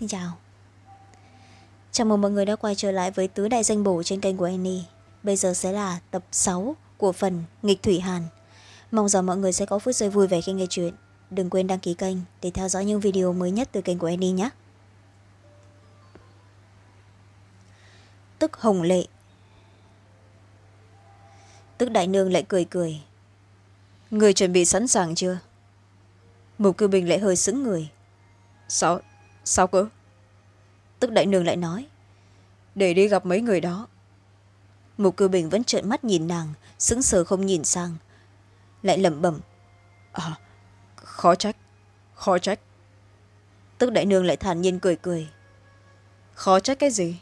xin chào. Chào mừng mọi người đã quay trở lại với tứ đại danh bổ trên kênh của annie. Bây giờ sẽ là tập sáu của phần nghịch thủy hàn. Mong rằng mọi người sẽ có phút giây vui vẻ khi nghe chuyện. Đừng quên đăng ký kênh để theo dõi những video mới nhất từ kênh của annie nhé. Tức hồng lệ. Tức đại nương lại cười cười. Người chuẩn bị sẵn sàng chưa? Mục cư bình lại hơi sững người. Sao? Sao cơ? Tức đại nương lại nói, để đi gặp mấy người đó. Mục cư bình vẫn trợn mắt nhìn nàng, sững sờ không nhìn sang, lại lẩm bẩm à khó trách khó trách. Tức đại nương lại thản nhiên cười cười, khó trách cái gì?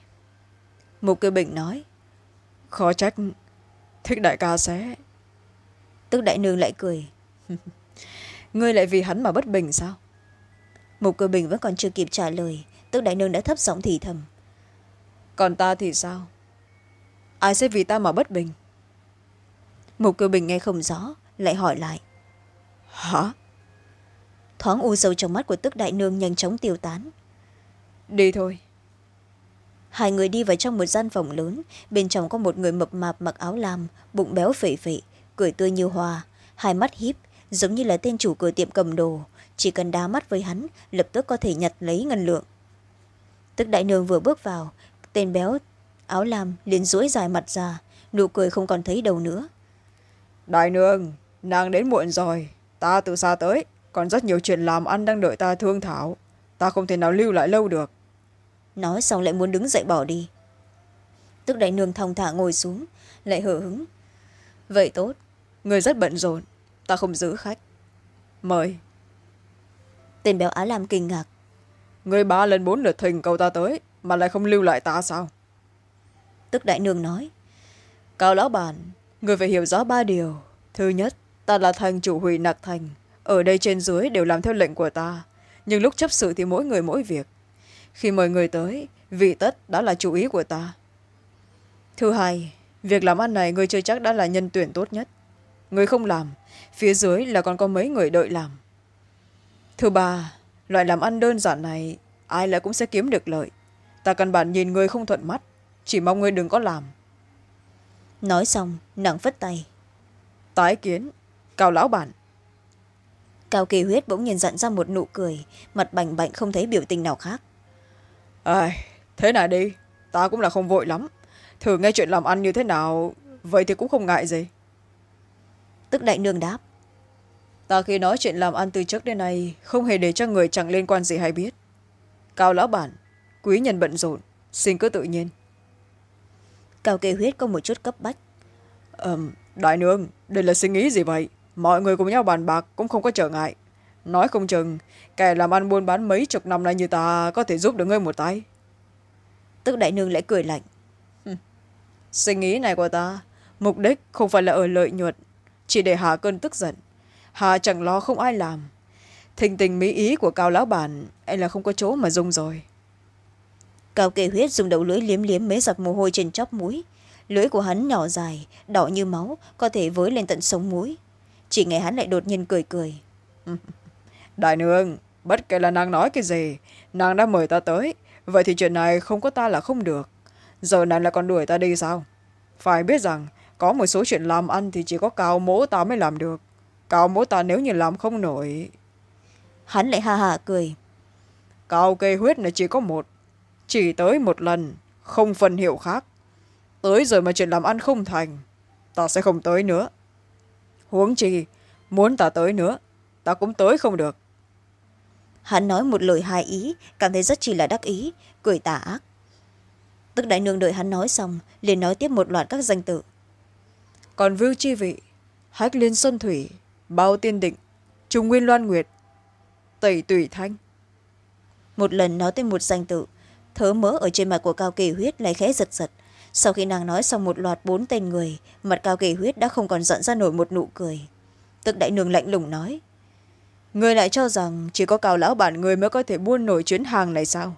Mục cư bình nói, khó trách thích đại ca sẽ. Tức đại nương lại cười, ngươi lại vì hắn mà bất bình sao? Mục cư bình vẫn còn chưa kịp trả lời tức đại nương đã thấp giọng thì thầm. Còn ta thì sao? Ai sẽ vì ta mà bất bình? Mục cư bình nghe không rõ lại hỏi lại. Hả? Thoáng u sâu trong mắt của tức đại nương nhanh chóng tiêu tán. Đi thôi. Hai người đi vào trong một gian phòng lớn bên trong có một người mập mạp mặc áo lam bụng béo phệ phệ cười tươi như hoa hai mắt híp giống như là tên chủ cửa tiệm cầm đồ chỉ cần đá mắt với hắn lập tức có thể nhặt lấy ngân lượng. Tức đại nương vừa bước vào tên béo áo lam liền duỗi dài mặt ra nụ cười không còn thấy đâu nữa. Đại nương nàng đến muộn rồi ta từ xa tới còn rất nhiều chuyện làm ăn đang đợi ta thương thảo ta không thể nào lưu lại lâu được. Nói xong lại muốn đứng dậy bỏ đi. Tức đại nương thong thả ngồi xuống lại hở hứng vậy tốt người rất bận rộn ta không giữ khách. Mời tên béo á lam kinh ngạc. Người ba lần bốn lượt thình cầu ta tới mà lại không lưu lại ta sao? Tức đại nương nói cao lão bản người phải hiểu rõ ba điều. Thứ nhất ta là thành chủ hủy nặc thành ở đây trên dưới đều làm theo lệnh của ta nhưng lúc chấp sự thì mỗi người mỗi việc. Khi mời người tới vị tất đã là chủ ý của ta. Thứ hai việc làm ăn này người chưa chắc đã là nhân tuyển tốt nhất. Người không làm phía dưới là còn có mấy người đợi làm thứ ba loại làm ăn đơn giản này ai lại cũng sẽ kiếm được lợi. Ta căn bản nhìn người không thuận mắt chỉ mong người đừng có làm. Nói xong nặng phất tay. Tái kiến cao lão bản. Cao kỳ huyết bỗng nhiên dặn ra một nụ cười mặt bành bạnh không thấy biểu tình nào khác. À, thế này đi ta cũng là không vội lắm. Thử nghe chuyện làm ăn như thế nào vậy thì cũng không ngại gì. Tức đại nương đáp ta khi nói chuyện làm ăn từ trước đến nay không hề để cho người chẳng liên quan gì hay biết. Cao lão bản quý nhân bận rộn xin cứ tự nhiên. Cao kỳ huyết có một chút cấp bách. Ờm đại nương đây là suy nghĩ gì vậy? Mọi người cùng nhau bàn bạc cũng không có trở ngại. Nói không chừng kẻ làm ăn buôn bán mấy chục năm nay như ta có thể giúp được ngươi một tay. Tức đại nương lại cười lạnh. Suy nghĩ này của ta mục đích không phải là ở lợi nhuận chỉ để hạ cơn tức giận hà chẳng lo không ai làm. Thình tình mỹ ý của cao lão bản anh là không có chỗ mà dùng rồi. Cao kê huyết dùng đầu lưỡi liếm liếm mấy giọt mồ hôi trên chóp mũi. Lưỡi của hắn nhỏ dài đỏ như máu có thể với lên tận sống mũi chỉ nghe hắn lại đột nhiên cười cười. Đại nương bất kể là nàng nói cái gì nàng đã mời ta tới vậy thì chuyện này không có ta là không được. Giờ nàng lại còn đuổi ta đi sao? Phải biết rằng có một số chuyện làm ăn thì chỉ có cao mỗ ta mới làm được cao mỗ ta nếu như làm không nổi hắn lại ha hà cười. Cao cây huyết này chỉ có một chỉ tới một lần không phân hiệu khác. Tới rồi mà chuyện làm ăn không thành ta sẽ không tới nữa. Huống chi muốn ta tới nữa ta cũng tới không được. Hắn nói một lời hài ý cảm thấy rất chỉ là đắc ý cười tà ác. Tức đại nương đợi hắn nói xong liền nói tiếp một loạt các danh tự. Còn vưu chi vị hách liên xuân thủy bao tiên định trung nguyên loan nguyệt tẩy tùy thanh. Một lần nói tên một danh tự thớ mỡ ở trên mặt của cao kỳ huyết lại khẽ giật giật. Sau khi nàng nói xong một loạt bốn tên người mặt cao kỳ huyết đã không còn giận ra nổi một nụ cười. Tức đại nương lạnh lùng nói người lại cho rằng chỉ có cao lão bản người mới có thể buôn nổi chuyến hàng này sao?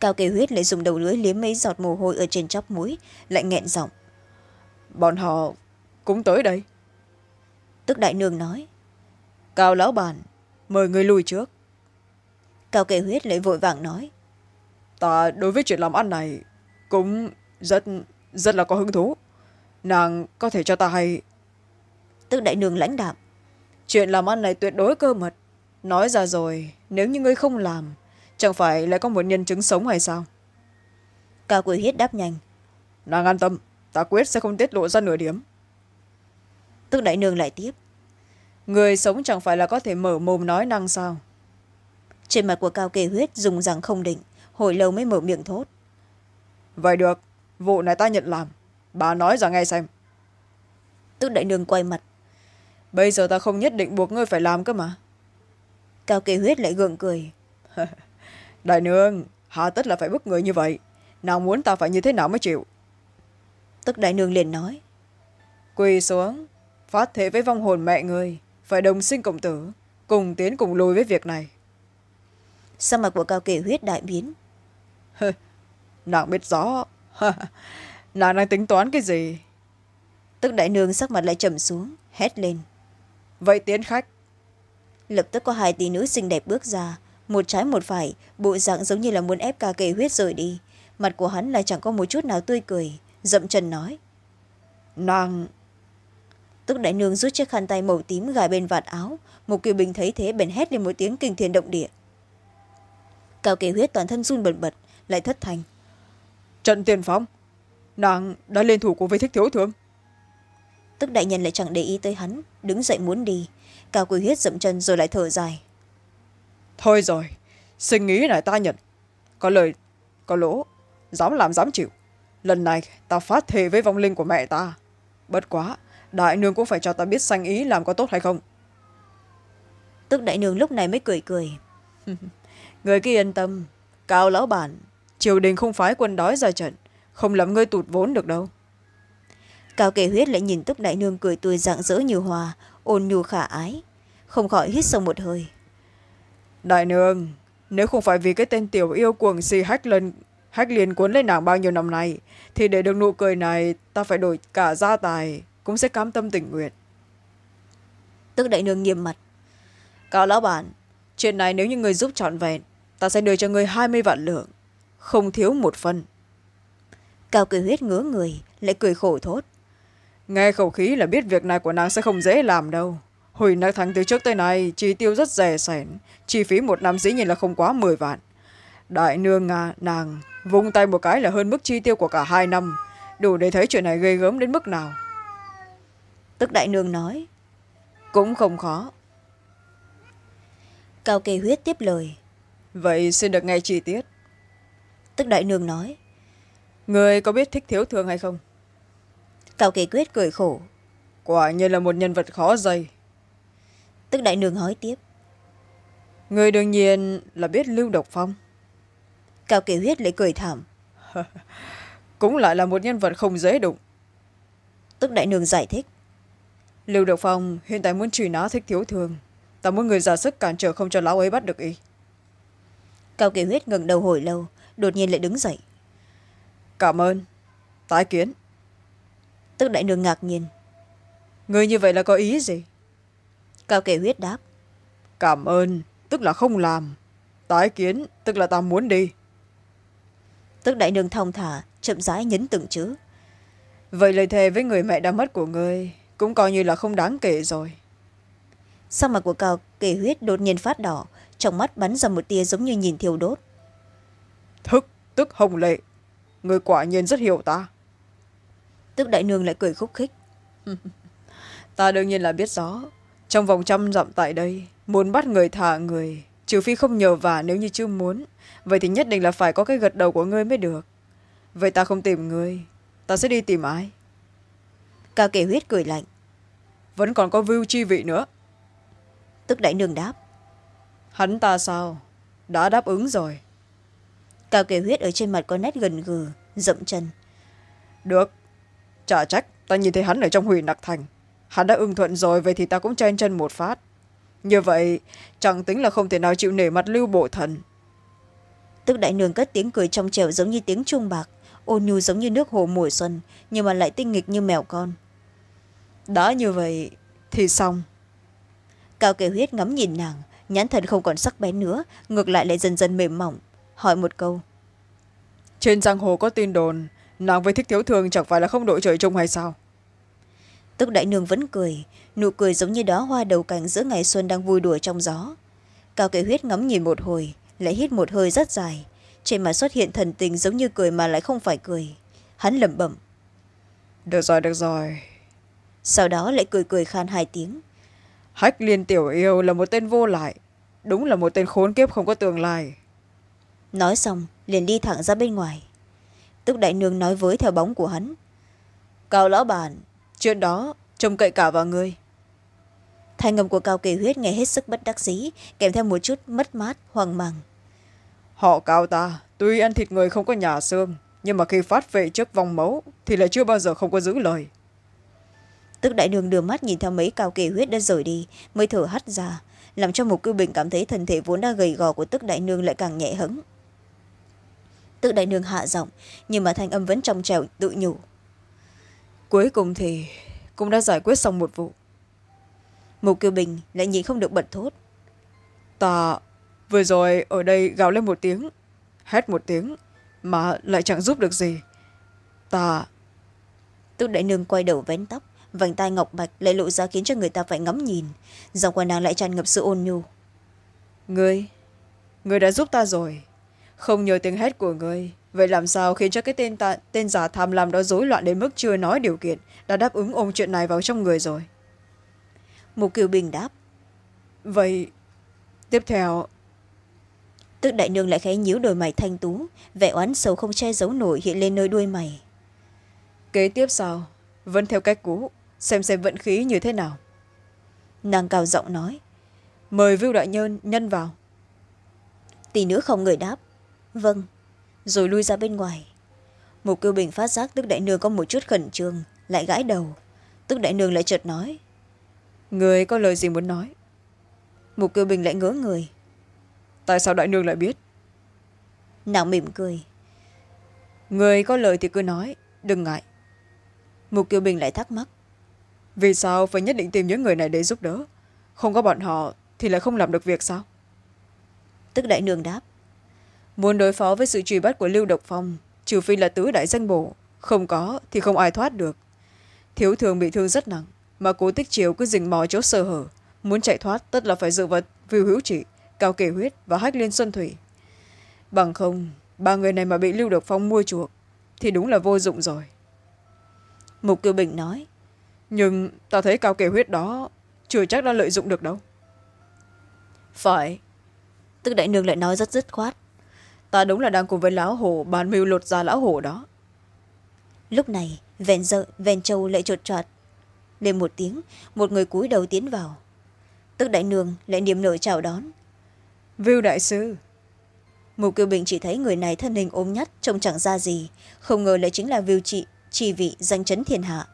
Cao kỳ huyết lại dùng đầu lưỡi liếm mấy giọt mồ hôi ở trên chóp mũi lại nghẹn giọng bọn họ cũng tới đây tức đại nương nói. Cao lão bản mời người lùi trước. Cao kề huyết lại vội vàng nói. Ta đối với chuyện làm ăn này cũng rất rất là có hứng thú. Nàng có thể cho ta hay? Tức đại nương lãnh đạm. Chuyện làm ăn này tuyệt đối cơ mật. Nói ra rồi nếu như ngươi không làm chẳng phải lại có một nhân chứng sống hay sao? Cao quỳ huyết đáp nhanh. Nàng an tâm ta quyết sẽ không tiết lộ ra nửa điểm tức đại nương lại tiếp. Người sống chẳng phải là có thể mở mồm nói năng sao? Trên mặt của cao kề huyết dùng rằng không định hồi lâu mới mở miệng thốt. Vậy được vụ này ta nhận làm. Bà nói ra nghe xem. Tức đại nương quay mặt. Bây giờ ta không nhất định buộc ngươi phải làm cơ mà. Cao kề huyết lại gượng cười. đại nương hà tất là phải bức người như vậy. Nào muốn ta phải như thế nào mới chịu? Tức đại nương liền nói. Quỳ xuống phát thể với vong hồn mẹ người phải đồng sinh cộng tử cùng tiến cùng lùi với việc này. Sao mặt của cao kể huyết đại biến? Nàng biết rõ. Nàng đang tính toán cái gì? Tức đại nương sắc mặt lại trầm xuống hét lên. Vậy tiến khách. Lập tức có hai tỷ nữ xinh đẹp bước ra một trái một phải bộ dạng giống như là muốn ép ca kề huyết rời đi. Mặt của hắn lại chẳng có một chút nào tươi cười dậm chân nói. Nàng tức đại nương rút chiếc khăn tay màu tím gài bên vạt áo. Một kiều bình thấy thế bèn hét lên một tiếng kinh thiên động địa. Cao kề huyết toàn thân run bần bật lại thất thành. Trận tiền phong nàng đã lên thủ của với thích thiếu thương. Tức đại nhân lại chẳng để ý tới hắn đứng dậy muốn đi. Cao quỳ huyết dậm chân rồi lại thở dài. Thôi rồi sinh nghĩ này ta nhận. Có lời có lỗ dám làm dám chịu. Lần này ta phát thề với vong linh của mẹ ta. Bất quá đại nương cũng phải cho ta biết sanh ý làm có tốt hay không. Tức đại nương lúc này mới cười cười. Người cứ yên tâm cao lão bản triều đình không phái quân đói ra trận không làm ngươi tụt vốn được đâu. Cao kề huyết lại nhìn tức đại nương cười tươi rạng rỡ như hòa ôn nhu khả ái không khỏi hít sâu một hơi. Đại nương nếu không phải vì cái tên tiểu yêu cuồng si hách lên hách liền cuốn lên nàng bao nhiêu năm nay thì để được nụ cười này ta phải đổi cả gia tài cũng sẽ cam tâm tình nguyện. Tức đại nương nghiêm mặt. Cao lão bản chuyện này nếu như người giúp trọn vẹn ta sẽ đưa cho người hai mươi vạn lượng không thiếu một phần. Cao cười huyết ngứa người lại cười khổ thốt. Nghe khẩu khí là biết việc này của nàng sẽ không dễ làm đâu. Hồi nạc thắng từ trước tới nay chi tiêu rất rẻ sẻn chi phí một năm dĩ nhiên là không quá m vạn. Đại nương à, nàng vung tay một cái là hơn mức chi tiêu của cả hai năm. Đủ để thấy chuyện này ghê gớm đến mức nào tức đại nương nói. Cũng không khó. Cao kê huyết tiếp lời. Vậy xin được nghe chi tiết. Tức đại nương nói. Người có biết thích thiếu thương hay không? Cao kê quyết cười khổ. Quả nhiên là một nhân vật khó dây. Tức đại nương hỏi tiếp. Người đương nhiên là biết lưu độc phong. Cao kê huyết lại cười thảm. Cũng lại là một nhân vật không dễ đụng. Tức đại nương giải thích lưu độc phong hiện tại muốn truy nã thích thiếu thương ta muốn người ra sức cản trở không cho lão ấy bắt được y. Cao kỳ huyết ngừng đầu hồi lâu đột nhiên lại đứng dậy. Cảm ơn. Tái kiến. Tức đại nương ngạc nhiên. Người như vậy là có ý gì? Cao kỳ huyết đáp. Cảm ơn tức là không làm. Tái kiến tức là ta muốn đi. Tức đại nương thong thả chậm rãi nhấn từng chữ. Vậy lời thề với người mẹ đã mất của ngươi cũng coi như là không đáng kể rồi. Sau mặt của cao kề huyết đột nhiên phát đỏ trong mắt bắn ra một tia giống như nhìn thiêu đốt. Thức tức hồng lệ. Người quả nhiên rất hiểu ta. Tức đại nương lại cười khúc khích. Ta đương nhiên là biết rõ. Trong vòng trăm dặm tại đây muốn bắt người thả người trừ phi không nhờ vả nếu như chưa muốn. Vậy thì nhất định là phải có cái gật đầu của ngươi mới được. Vậy ta không tìm ngươi ta sẽ đi tìm ai cao kể huyết cười lạnh. Vẫn còn có vưu chi vị nữa. Tức đại nương đáp. Hắn ta sao? Đã đáp ứng rồi. Cao kể huyết ở trên mặt có nét gần gừ dậm chân. Được. Chả trách ta nhìn thấy hắn ở trong hủy nặc thành. Hắn đã ưng thuận rồi vậy thì ta cũng chen chân một phát. Như vậy chẳng tính là không thể nào chịu nể mặt lưu bộ thần. Tức đại nương cất tiếng cười trong trẻo giống như tiếng trung bạc ôn nhu giống như nước hồ mùa xuân nhưng mà lại tinh nghịch như mèo con đã như vậy thì xong. Cao kể huyết ngắm nhìn nàng nhãn thần không còn sắc bén nữa ngược lại lại dần dần mềm mỏng hỏi một câu. Trên giang hồ có tin đồn nàng với thích thiếu thường chẳng phải là không đội trời chung hay sao? Tức đại nương vẫn cười nụ cười giống như đó hoa đầu cành giữa ngày xuân đang vui đùa trong gió. Cao kệ huyết ngắm nhìn một hồi lại hít một hơi rất dài. Trên mặt xuất hiện thần tình giống như cười mà lại không phải cười. Hắn lẩm bẩm. Được rồi được rồi sau đó lại cười cười khan hai tiếng. Hách liên tiểu yêu là một tên vô lại đúng là một tên khốn kiếp không có tương lai. Nói xong liền đi thẳng ra bên ngoài. Tức đại nương nói với theo bóng của hắn. Cao lão bản chuyện đó trông cậy cả vào ngươi. Thanh ngầm của cao kỳ huyết nghe hết sức bất đắc dĩ kèm theo một chút mất mát hoang mang. Họ cao ta tuy ăn thịt người không có nhà xương nhưng mà khi phát vệ trước vòng máu thì lại chưa bao giờ không có giữ lời tức đại đường đưa mắt nhìn theo mấy cao kỳ huyết đã rời đi mới thở hắt ra làm cho một cư bình cảm thấy thân thể vốn đã gầy gò của tức đại nương lại càng nhẹ hứng tức đại nương hạ giọng nhưng mà thanh âm vẫn trong trèo tự nhủ. Cuối cùng thì cũng đã giải quyết xong một vụ. Mục kiều bình lại nhìn không được bật thốt. Ta vừa rồi ở đây gào lên một tiếng hét một tiếng mà lại chẳng giúp được gì. Ta tức đại nương quay đầu vén tóc vành tai ngọc bạch lại lộ ra khiến cho người ta phải ngắm nhìn. Dòng quần nàng lại tràn ngập sự ôn nhu. Ngươi ngươi đã giúp ta rồi. Không nhờ tiếng hét của ngươi vậy làm sao khiến cho cái tên, ta, tên giả tham lam đó rối loạn đến mức chưa nói điều kiện đã đáp ứng ôm chuyện này vào trong người rồi? Mục kiều bình đáp. Vậy tiếp theo. Tức đại nương lại khẽ nhíu đôi mày thanh tú vẻ oán sầu không che giấu nổi hiện lên nơi đuôi mày. Kế tiếp sao? Vẫn theo cách cũ xem xem vận khí như thế nào. Nàng cao giọng nói, mời vưu đại nhân nhân vào. Tỷ nữ không người đáp. Vâng. Rồi lui ra bên ngoài. Mục kiêu bình phát giác tức đại nương có một chút khẩn trương, lại gãi đầu. Tức đại nương lại chợt nói, người có lời gì muốn nói? Mục kiêu bình lại ngớ người, tại sao đại nương lại biết? Nàng mỉm cười, người có lời thì cứ nói, đừng ngại. Mục kiều bình lại thắc mắc vì sao phải nhất định tìm những người này để giúp đỡ? Không có bọn họ thì lại không làm được việc sao? Tức đại nương đáp. Muốn đối phó với sự truy bắt của lưu độc phong trừ phi là tứ đại danh bổ không có thì không ai thoát được. Thiếu thường bị thương rất nặng mà cố tích chiều cứ rình mò chỗ sơ hở. Muốn chạy thoát tất là phải dựa vào vưu hữu trị cao kể huyết và hách liên xuân thủy. Bằng không ba người này mà bị lưu độc phong mua chuộc thì đúng là vô dụng rồi. Mục kiều bình nói nhưng ta thấy cao kể huyết đó chưa chắc đã lợi dụng được đâu. Phải. Tức đại nương lại nói rất dứt khoát. Ta đúng là đang cùng với lão hổ bàn mưu lột ra lão hổ đó. Lúc này ven dợ ven châu lại chột chọt lên một tiếng một người cúi đầu tiến vào. Tức đại nương lại niềm nở chào đón. Vưu đại sư. Mục kiều bình chỉ thấy người này thân hình ốm nhắt trông chẳng ra gì. Không ngờ lại chính là vưu trị trì vị danh chấn thiên hạ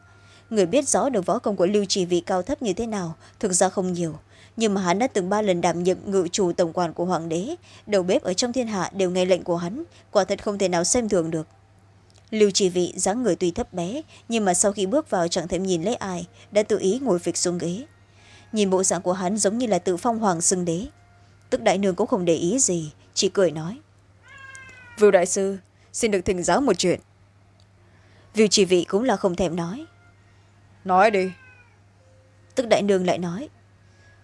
người biết rõ được võ công của lưu trì vị cao thấp như thế nào thực ra không nhiều. Nhưng mà hắn đã từng ba lần đảm nhiệm ngự chủ tổng quản của hoàng đế. Đầu bếp ở trong thiên hạ đều nghe lệnh của hắn quả thật không thể nào xem thường được. Lưu trì vị dáng người tuy thấp bé nhưng mà sau khi bước vào chẳng thèm nhìn lấy ai đã tự ý ngồi phịch xuống ghế. Nhìn bộ dạng của hắn giống như là tự phong hoàng xưng đế. Tức đại nương cũng không để ý gì chỉ cười nói. Vưu đại sư xin được thỉnh giáo một chuyện. Vì chỉ vị cũng là không thèm nói nói đi. Tức đại nương lại nói.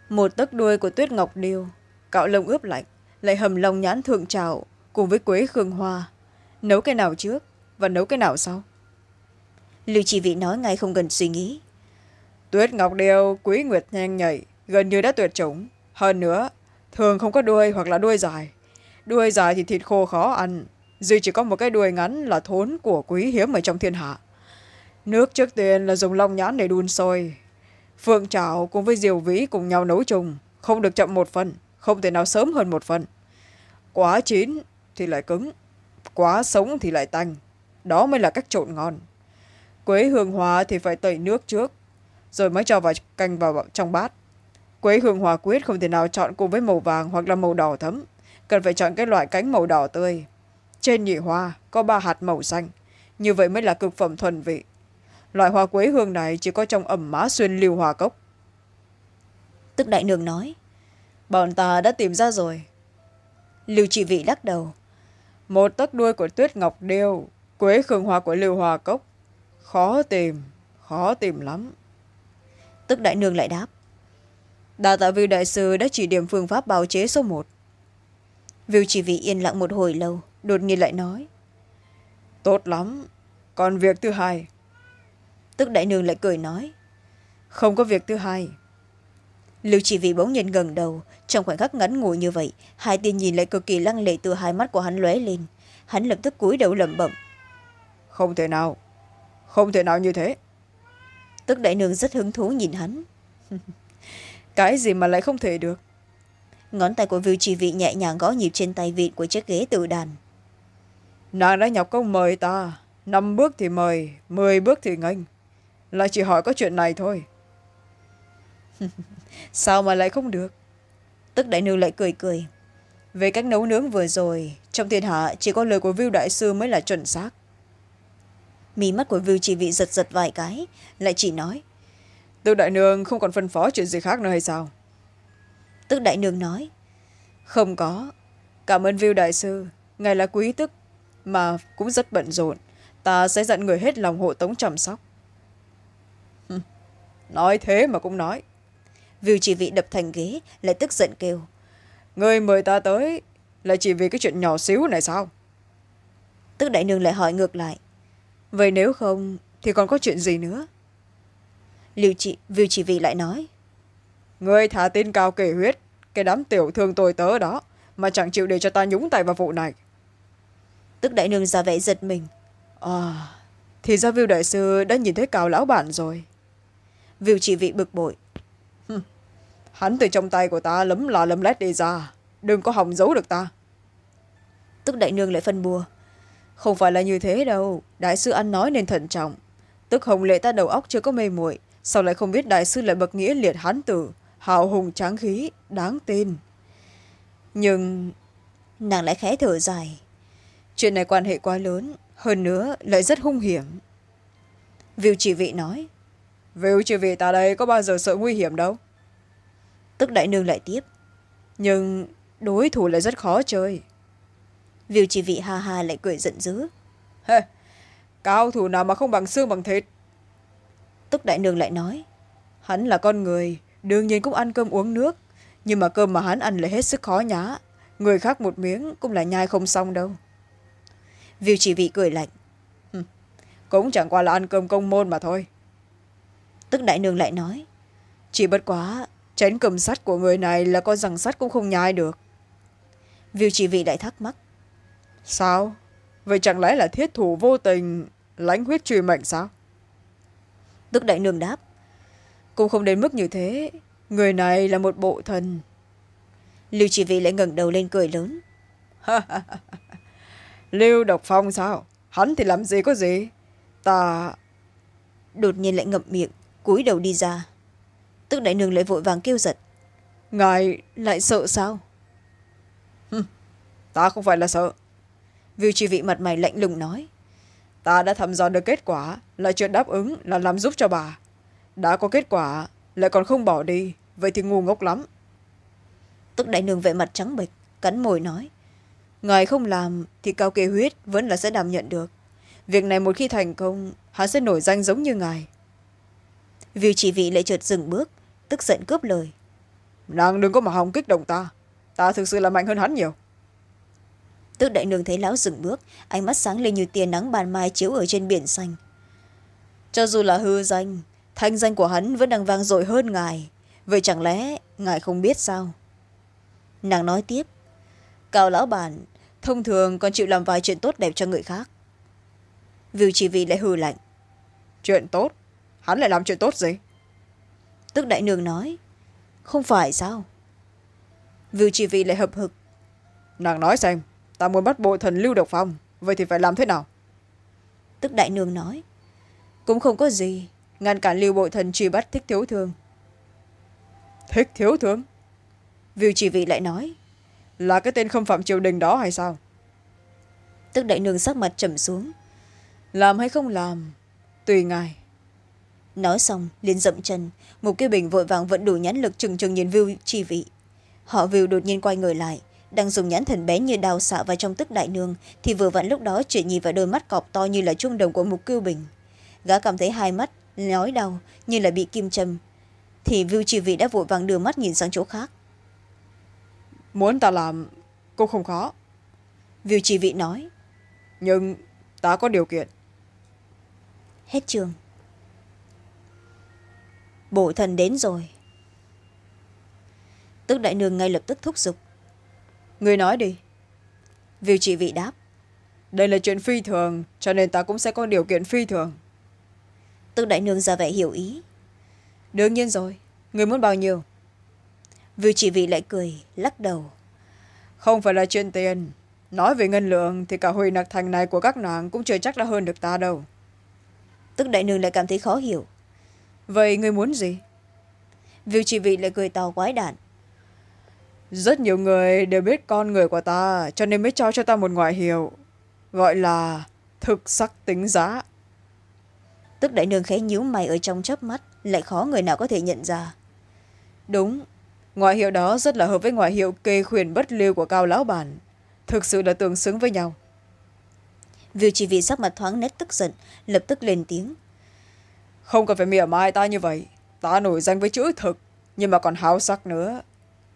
Một tấc đuôi của tuyết ngọc điêu cạo lông ướp lạnh lại hầm lòng nhãn thượng trào cùng với quế khương hoa. Nấu cái nào trước và nấu cái nào sau? Lưu chỉ vị nói ngay không cần suy nghĩ. Tuyết ngọc điêu quý nguyệt nhanh nhảy gần như đã tuyệt chủng. Hơn nữa thường không có đuôi hoặc là đuôi dài. Đuôi dài thì thịt khô khó ăn duy chỉ có một cái đuôi ngắn là thốn của quý hiếm ở trong thiên hạ nước trước tiên là dùng long nhãn để đun sôi. Phượng trào cùng với diều vĩ cùng nhau nấu chung. Không được chậm một phần, không thể nào sớm hơn một phần. Quá chín thì lại cứng, quá sống thì lại tanh. Đó mới là cách trộn ngon. Quế hương hòa thì phải tẩy nước trước, rồi mới cho vào canh vào trong bát. Quế hương hòa quyết không thể nào chọn cùng với màu vàng hoặc là màu đỏ thấm. Cần phải chọn cái loại cánh màu đỏ tươi. Trên nhị hoa có ba hạt màu xanh. Như vậy mới là cực phẩm thuần vị loại hoa quế hương này chỉ có trong ẩm mã xuyên lưu hoa cốc. Tức đại nương nói bọn ta đã tìm ra rồi. Lưu trị vị lắc đầu một tấc đuôi của tuyết ngọc điêu quế khương hoa của lưu hòa cốc khó tìm khó tìm lắm. Tức đại nương lại đáp đà tạ viu đại sư đã chỉ điểm phương pháp bào chế số một. Viu chỉ vị yên lặng một hồi lâu đột nhiên lại nói tốt lắm còn việc thứ hai tức đại nương lại cười nói. Không có việc thứ hai. Lưu chỉ vị bỗng nhiên gần đầu. Trong khoảnh khắc ngắn ngủi như vậy hai tiên nhìn lại cực kỳ lăng lệ từ hai mắt của hắn lóe lên. Hắn lập tức cúi đầu lẩm bẩm. Không thể nào. Không thể nào như thế. Tức đại nương rất hứng thú nhìn hắn. Cái gì mà lại không thể được? Ngón tay của viu chỉ vị nhẹ nhàng gõ nhịp trên tay vịn của chiếc ghế tự đàn. Nàng đã nhọc công mời ta. Năm bước thì mời mười bước thì nghênh là chỉ hỏi có chuyện này thôi. Sao mà lại không được? Tức đại nương lại cười cười. Về cách nấu nướng vừa rồi trong thiên hạ chỉ có lời của viu đại sư mới là chuẩn xác. Mí mắt của viu chỉ vị giật giật vài cái lại chỉ nói tức đại nương không còn phân phó chuyện gì khác nữa hay sao? Tức đại nương nói không có. Cảm ơn viu đại sư. Ngài là quý tức mà cũng rất bận rộn. Ta sẽ dặn người hết lòng hộ tống chăm sóc nói thế mà cũng nói. Viu chỉ vị đập thành ghế lại tức giận kêu. Người mời ta tới là chỉ vì cái chuyện nhỏ xíu này sao? Tức đại nương lại hỏi ngược lại. Vậy nếu không thì còn có chuyện gì nữa? Lưu chị viu chỉ vị lại nói. Người thả tin cao kể huyết cái đám tiểu thương tôi tớ đó mà chẳng chịu để cho ta nhúng tay vào vụ này. Tức đại nương ra vẻ giật mình. À thì ra viu đại sư đã nhìn thấy cao lão bản rồi viu chỉ vị bực bội. Hắn từ trong tay của ta lấm là lấm lét đi ra đừng có hòng giấu được ta. Tức đại nương lại phân bùa. Không phải là như thế đâu đại sư ăn nói nên thận trọng. Tức hồng lệ ta đầu óc chưa có mê muội sao lại không biết đại sư lại bậc nghĩa liệt hán tử hào hùng tráng khí đáng tin. Nhưng nàng lại khẽ thở dài. Chuyện này quan hệ quá lớn hơn nữa lại rất hung hiểm. Viu chỉ vị nói viu chỉ vị ta đây có bao giờ sợ nguy hiểm đâu. Tức đại nương lại tiếp. Nhưng đối thủ lại rất khó chơi. Viu chỉ vị ha ha lại cười giận dữ. Hê, cao thủ nào mà không bằng xương bằng thịt? Tức đại nương lại nói. Hắn là con người đương nhiên cũng ăn cơm uống nước. Nhưng mà cơm mà hắn ăn lại hết sức khó nhá người khác một miếng cũng là nhai không xong đâu. Viu chỉ vị cười lạnh. Cũng chẳng qua là ăn cơm công môn mà thôi tức đại nương lại nói, chỉ bất quá, chén cầm sắt của người này là con rằng sắt cũng không nhai được. Viu chỉ vị lại thắc mắc, sao? Vậy chẳng lẽ là thiết thủ vô tình lãnh huyết truy mệnh sao? Tức đại nương đáp, cũng không đến mức như thế, người này là một bộ thần. Lưu chỉ vị lại ngẩng đầu lên cười lớn lưu độc phong sao? Hắn thì làm gì có gì? Ta đột nhiên lại ngậm miệng cúi đầu đi ra. Tức đại nương lại vội vàng kêu giật ngài lại sợ sao? Ta không phải là sợ. Viu chi vị mặt mày lạnh lùng nói. Ta đã thăm dò được kết quả là chuyện đáp ứng là làm giúp cho bà. Đã có kết quả lại còn không bỏ đi vậy thì ngu ngốc lắm. Tức đại nương vẻ mặt trắng bệch cắn môi nói. Ngài không làm thì cao kê huyết vẫn là sẽ đảm nhận được. Việc này một khi thành công hắn sẽ nổi danh giống như ngài viu chỉ vị lại chợt dừng bước tức giận cướp lời. Nàng đừng có mà hòng kích động ta. Ta thực sự là mạnh hơn hắn nhiều. Tức đại nương thấy lão dừng bước ánh mắt sáng lên như tia nắng ban mai chiếu ở trên biển xanh. Cho dù là hư danh thanh danh của hắn vẫn đang vang dội hơn ngài. Vậy chẳng lẽ ngài không biết sao? Nàng nói tiếp cao lão bản thông thường còn chịu làm vài chuyện tốt đẹp cho người khác. Viu chỉ vị lại hư lạnh. Chuyện tốt hắn lại làm chuyện tốt gì? Tức đại nương nói không phải sao? Viu chỉ vị lại hậm hực. Nàng nói xem ta muốn bắt bộ thần lưu độc phong vậy thì phải làm thế nào? Tức đại nương nói cũng không có gì ngăn cản lưu bội thần truy bắt thích thiếu thương. Thích thiếu thương? Viu chỉ vị lại nói là cái tên không phạm triều đình đó hay sao? Tức đại nương sắc mặt trầm xuống. Làm hay không làm tùy ngài nói xong liền dậm chân. Một cái bình vội vàng vẫn đủ nhãn lực trừng trừng nhìn viu chi vị. Họ vưu đột nhiên quay người lại. Đang dùng nhãn thần bé như đào xạ vào trong tức đại nương thì vừa vặn lúc đó chuyện nhìn vào đôi mắt cọp to như là trung đồng của mục cưu bình. Gã cảm thấy hai mắt nhói đau như là bị kim châm. Thì vưu chỉ vị đã vội vàng đưa mắt nhìn sang chỗ khác. Muốn ta làm cũng không khó. Vưu chỉ vị nói. Nhưng ta có điều kiện. Hết trường bổ thần đến rồi. Tức đại nương ngay lập tức thúc giục. Người nói đi. Viu chỉ vị đáp. Đây là chuyện phi thường cho nên ta cũng sẽ có điều kiện phi thường. Tức đại nương ra vẻ hiểu ý. Đương nhiên rồi người muốn bao nhiêu? Viu chỉ vị lại cười lắc đầu. Không phải là chuyện tiền. Nói về ngân lượng thì cả huy nặc thành này của các nàng cũng chưa chắc là hơn được ta đâu. Tức đại nương lại cảm thấy khó hiểu vậy người muốn gì? Viu chỉ vị lại cười to quái đản. Rất nhiều người đều biết con người của ta cho nên mới cho cho ta một ngoại hiệu gọi là thực sắc tính giá. Tức đại nương khẽ nhíu mày ở trong chớp mắt lại khó người nào có thể nhận ra. Đúng ngoại hiệu đó rất là hợp với ngoại hiệu kê khuyển bất lưu của cao lão bản. Thực sự là tương xứng với nhau. Viu chỉ vì sắc mặt thoáng nét tức giận lập tức lên tiếng không cần phải mỉa mai ta như vậy. Ta nổi danh với chữ thực nhưng mà còn háo sắc nữa.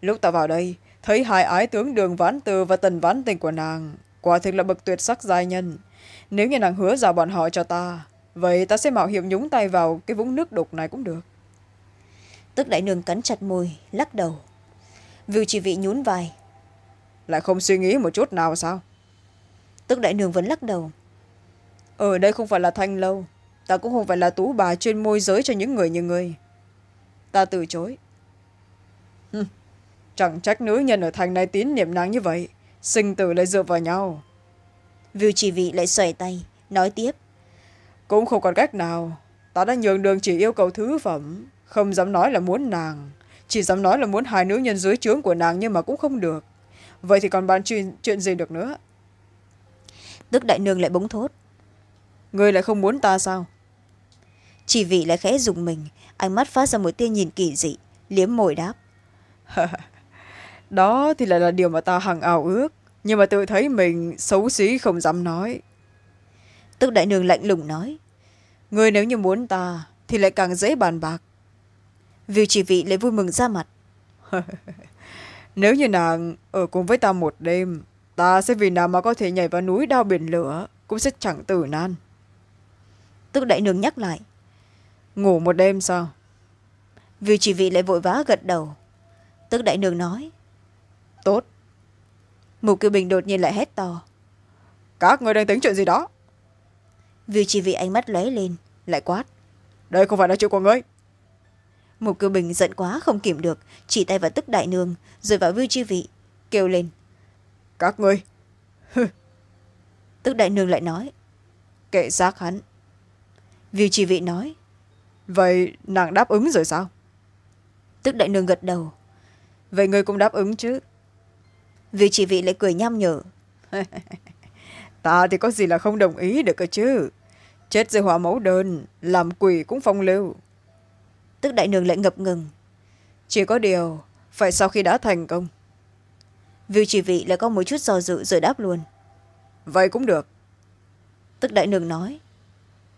Lúc ta vào đây thấy hai ái tướng đường ván từ và tần ván tình của nàng. Quả thực là bậc tuyệt sắc giai nhân. Nếu như nàng hứa giao bọn họ cho ta vậy ta sẽ mạo hiểm nhúng tay vào cái vũng nước đục này cũng được. Tức đại nương cắn chặt môi lắc đầu. Viu chỉ vị nhún vai. Lại không suy nghĩ một chút nào sao? Tức đại nương vẫn lắc đầu. Ở đây không phải là thanh lâu ta cũng không phải là tú bà chuyên môi giới cho những người như ngươi. Ta từ chối. Hừm, chẳng trách nữ nhân ở thành này tín niệm nàng như vậy. Sinh tử lại dựa vào nhau. Viu chỉ vị lại xoay tay nói tiếp. Cũng không còn cách nào. Ta đã nhường đường chỉ yêu cầu thứ phẩm. Không dám nói là muốn nàng. Chỉ dám nói là muốn hai nữ nhân dưới trướng của nàng nhưng mà cũng không được. Vậy thì còn bàn chuyện, chuyện gì được nữa? Tức đại nương lại bỗng thốt người lại không muốn ta sao? Chỉ vị lại khẽ dùng mình ánh mắt phát ra một tia nhìn kỳ dị liếm môi đáp. Đó thì lại là điều mà ta hằng ảo ước nhưng mà tự thấy mình xấu xí không dám nói. Tức đại nương lạnh lùng nói. Người nếu như muốn ta thì lại càng dễ bàn bạc. Viu chỉ vị lại vui mừng ra mặt. Nếu như nàng ở cùng với ta một đêm ta sẽ vì nào mà có thể nhảy vào núi đao biển lửa cũng sẽ chẳng tử nan tức đại nương nhắc lại. Ngủ một đêm sao? Viu chỉ vị lại vội vã gật đầu. Tức đại nương nói. Tốt. Mục kiều bình đột nhiên lại hét to. Các người đang tính chuyện gì đó? Viu chỉ vị ánh mắt lóe lên lại quát. Đây không phải là chuyện của ngươi. Mục kiều bình giận quá không kiểm được chỉ tay vào tức đại nương rồi vào Viu chi vị kêu lên. Các ngươi tức đại nương lại nói. Kệ xác hắn Viu chi vị nói. Vậy nàng đáp ứng rồi sao? Tức đại nương gật đầu. Vậy ngươi cũng đáp ứng chứ. Viu chỉ vị lại cười nham nhở. Ta thì có gì là không đồng ý được cơ chứ? Chết dưới hỏa mẫu đơn làm quỷ cũng phong lưu. Tức đại nương lại ngập ngừng. Chỉ có điều phải sau khi đã thành công. Viu chỉ vị lại có một chút do dự rồi đáp luôn. Vậy cũng được. Tức đại nương nói.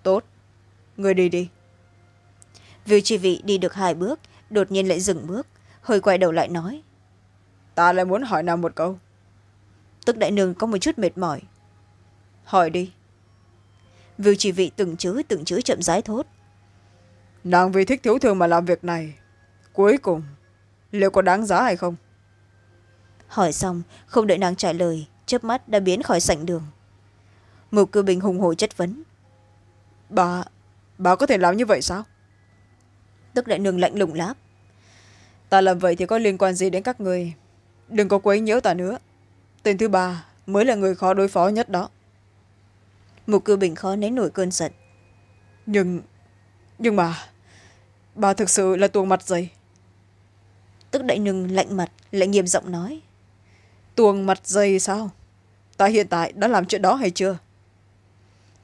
Tốt người đi đi. Viu chỉ vị đi được hai bước đột nhiên lại dừng bước. Hơi quay đầu lại nói. Ta lại muốn hỏi nàng một câu. Tức đại nương có một chút mệt mỏi. Hỏi đi. Viu chỉ vị từng chữ từng chữ chậm rãi thốt. Nàng vì thích thiếu thường mà làm việc này. Cuối cùng liệu có đáng giá hay không? Hỏi xong không đợi nàng trả lời chớp mắt đã biến khỏi sảnh đường. Mục cư bình hùng hổ chất vấn. Bà bà có thể làm như vậy sao? Tức đại nương lạnh lùng láp ta làm vậy thì có liên quan gì đến các người? Đừng có quấy nhiễu ta nữa. Tên thứ ba mới là người khó đối phó nhất đó. Mục cư bình khó nấy nổi cơn giận. Nhưng nhưng mà bà thực sự là tuồng mặt dày. Tức đại nương lạnh mặt lại nghiêm giọng nói. Tuồng mặt dày sao? Ta hiện tại đã làm chuyện đó hay chưa?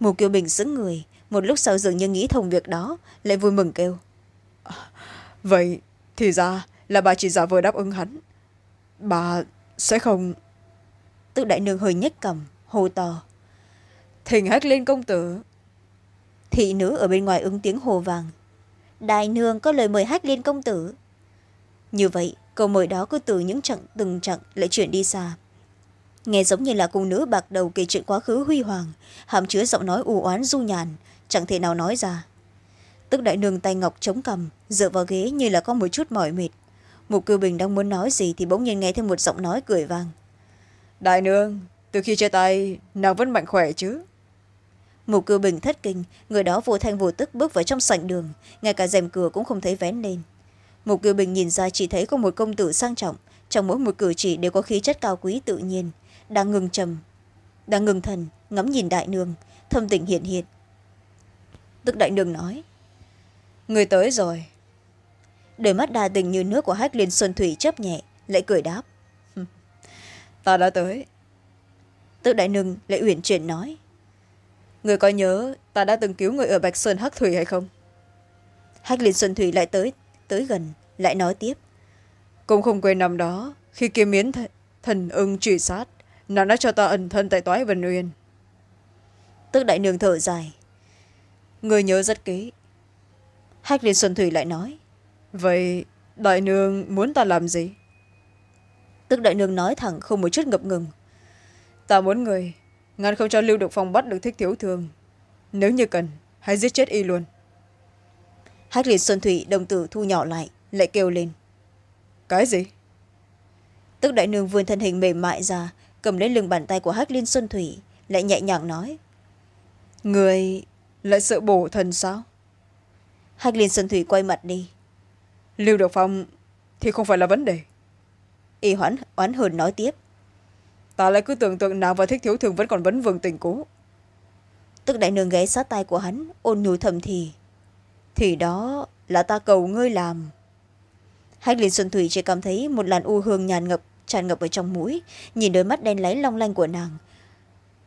Mục kiều bình sững người một lúc sau dường như nghĩ thông việc đó lại vui mừng kêu. Vậy thì ra là bà chỉ giả vờ đáp ứng hắn. Bà sẽ không tự đại nương hơi nhếch cầm hô to. Thỉnh hách lên công tử. Thị nữ ở bên ngoài ứng tiếng hồ vàng. Đại nương có lời mời hách liên công tử. Như vậy câu mời đó cứ từ những chặng từng chặng lại chuyển đi xa. Nghe giống như là cung nữ bạc đầu kể chuyện quá khứ huy hoàng hàm chứa giọng nói u oán du nhàn chẳng thể nào nói ra. Tức đại nương tay ngọc chống cầm dựa vào ghế như là có một chút mỏi mệt. Mục cư bình đang muốn nói gì thì bỗng nhiên nghe thêm một giọng nói cười vang. Đại nương từ khi chia tay nàng vẫn mạnh khỏe chứ? Mục cư bình thất kinh người đó vô thanh vô tức bước vào trong sảnh đường ngay cả rèm cửa cũng không thấy vén lên. Mục cư bình nhìn ra chỉ thấy có một công tử sang trọng trong mỗi một cử chỉ đều có khí chất cao quý tự nhiên đang ngừng trầm đang ngừng thần ngắm nhìn đại nương thâm tình hiện hiện tức đại nương nói. Người tới rồi. Đôi mắt đa tình như nước của hách liên xuân thủy chấp nhẹ, lại cười đáp. Ta đã tới. Tự đại nương lại uyển chuyển nói. Người có nhớ ta đã từng cứu người ở bạch sơn hắc thủy hay không? Hách liên xuân thủy lại tới tới gần, lại nói tiếp. Cũng không quên năm đó, khi kiếm miến th, thần ưng truy sát, nàng đã cho ta ẩn thân tại toái vân uyên. Tức đại nương thở dài người nhớ rất kỹ. Hách liên xuân thủy lại nói vậy đại nương muốn ta làm gì? Tức đại nương nói thẳng không một chút ngập ngừng. Ta muốn người ngăn không cho lưu được phong bắt được thích thiếu thương. Nếu như cần hãy giết chết y luôn. Hách liên xuân thủy đồng tử thu nhỏ lại lại kêu lên. Cái gì? Tức đại nương vươn thân hình mềm mại ra cầm lấy lưng bàn tay của hách liên xuân thủy lại nhẹ nhàng nói người lại sợ bổ thần sao? Hách liên xuân thủy quay mặt đi. Lưu được phong thì không phải là vấn đề. Y hoãn oán hờn nói tiếp. Ta lại cứ tưởng tượng nàng và thích thiếu thường vẫn còn vấn vương tình cũ. Tức đại nương ghé sát tay của hắn ôn nhu thầm thì. Thì đó là ta cầu ngươi làm. Hách liên xuân thủy chỉ cảm thấy một làn u hương nhàn ngập tràn ngập ở trong mũi nhìn đôi mắt đen láy long lanh của nàng.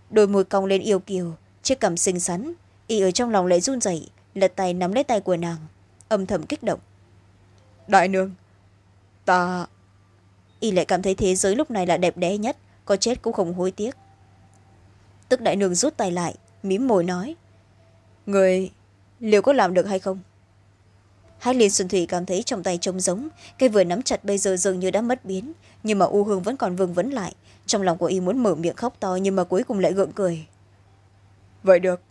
Đôi môi cong lên yêu kiều chiếc cằm xinh xắn y ở trong lòng lại run rẩy lật tay nắm lấy tay của nàng âm thầm kích động. Đại nương ta y lại cảm thấy thế giới lúc này là đẹp đẽ nhất có chết cũng không hối tiếc. Tức đại nương rút tay lại mím môi nói người liệu có làm được hay không? Hai liên xuân thủy cảm thấy trong tay trông giống cây vừa nắm chặt bây giờ dường như đã mất biến nhưng mà u hương vẫn còn vương vấn lại. Trong lòng của y muốn mở miệng khóc to nhưng mà cuối cùng lại gượng cười. Vậy được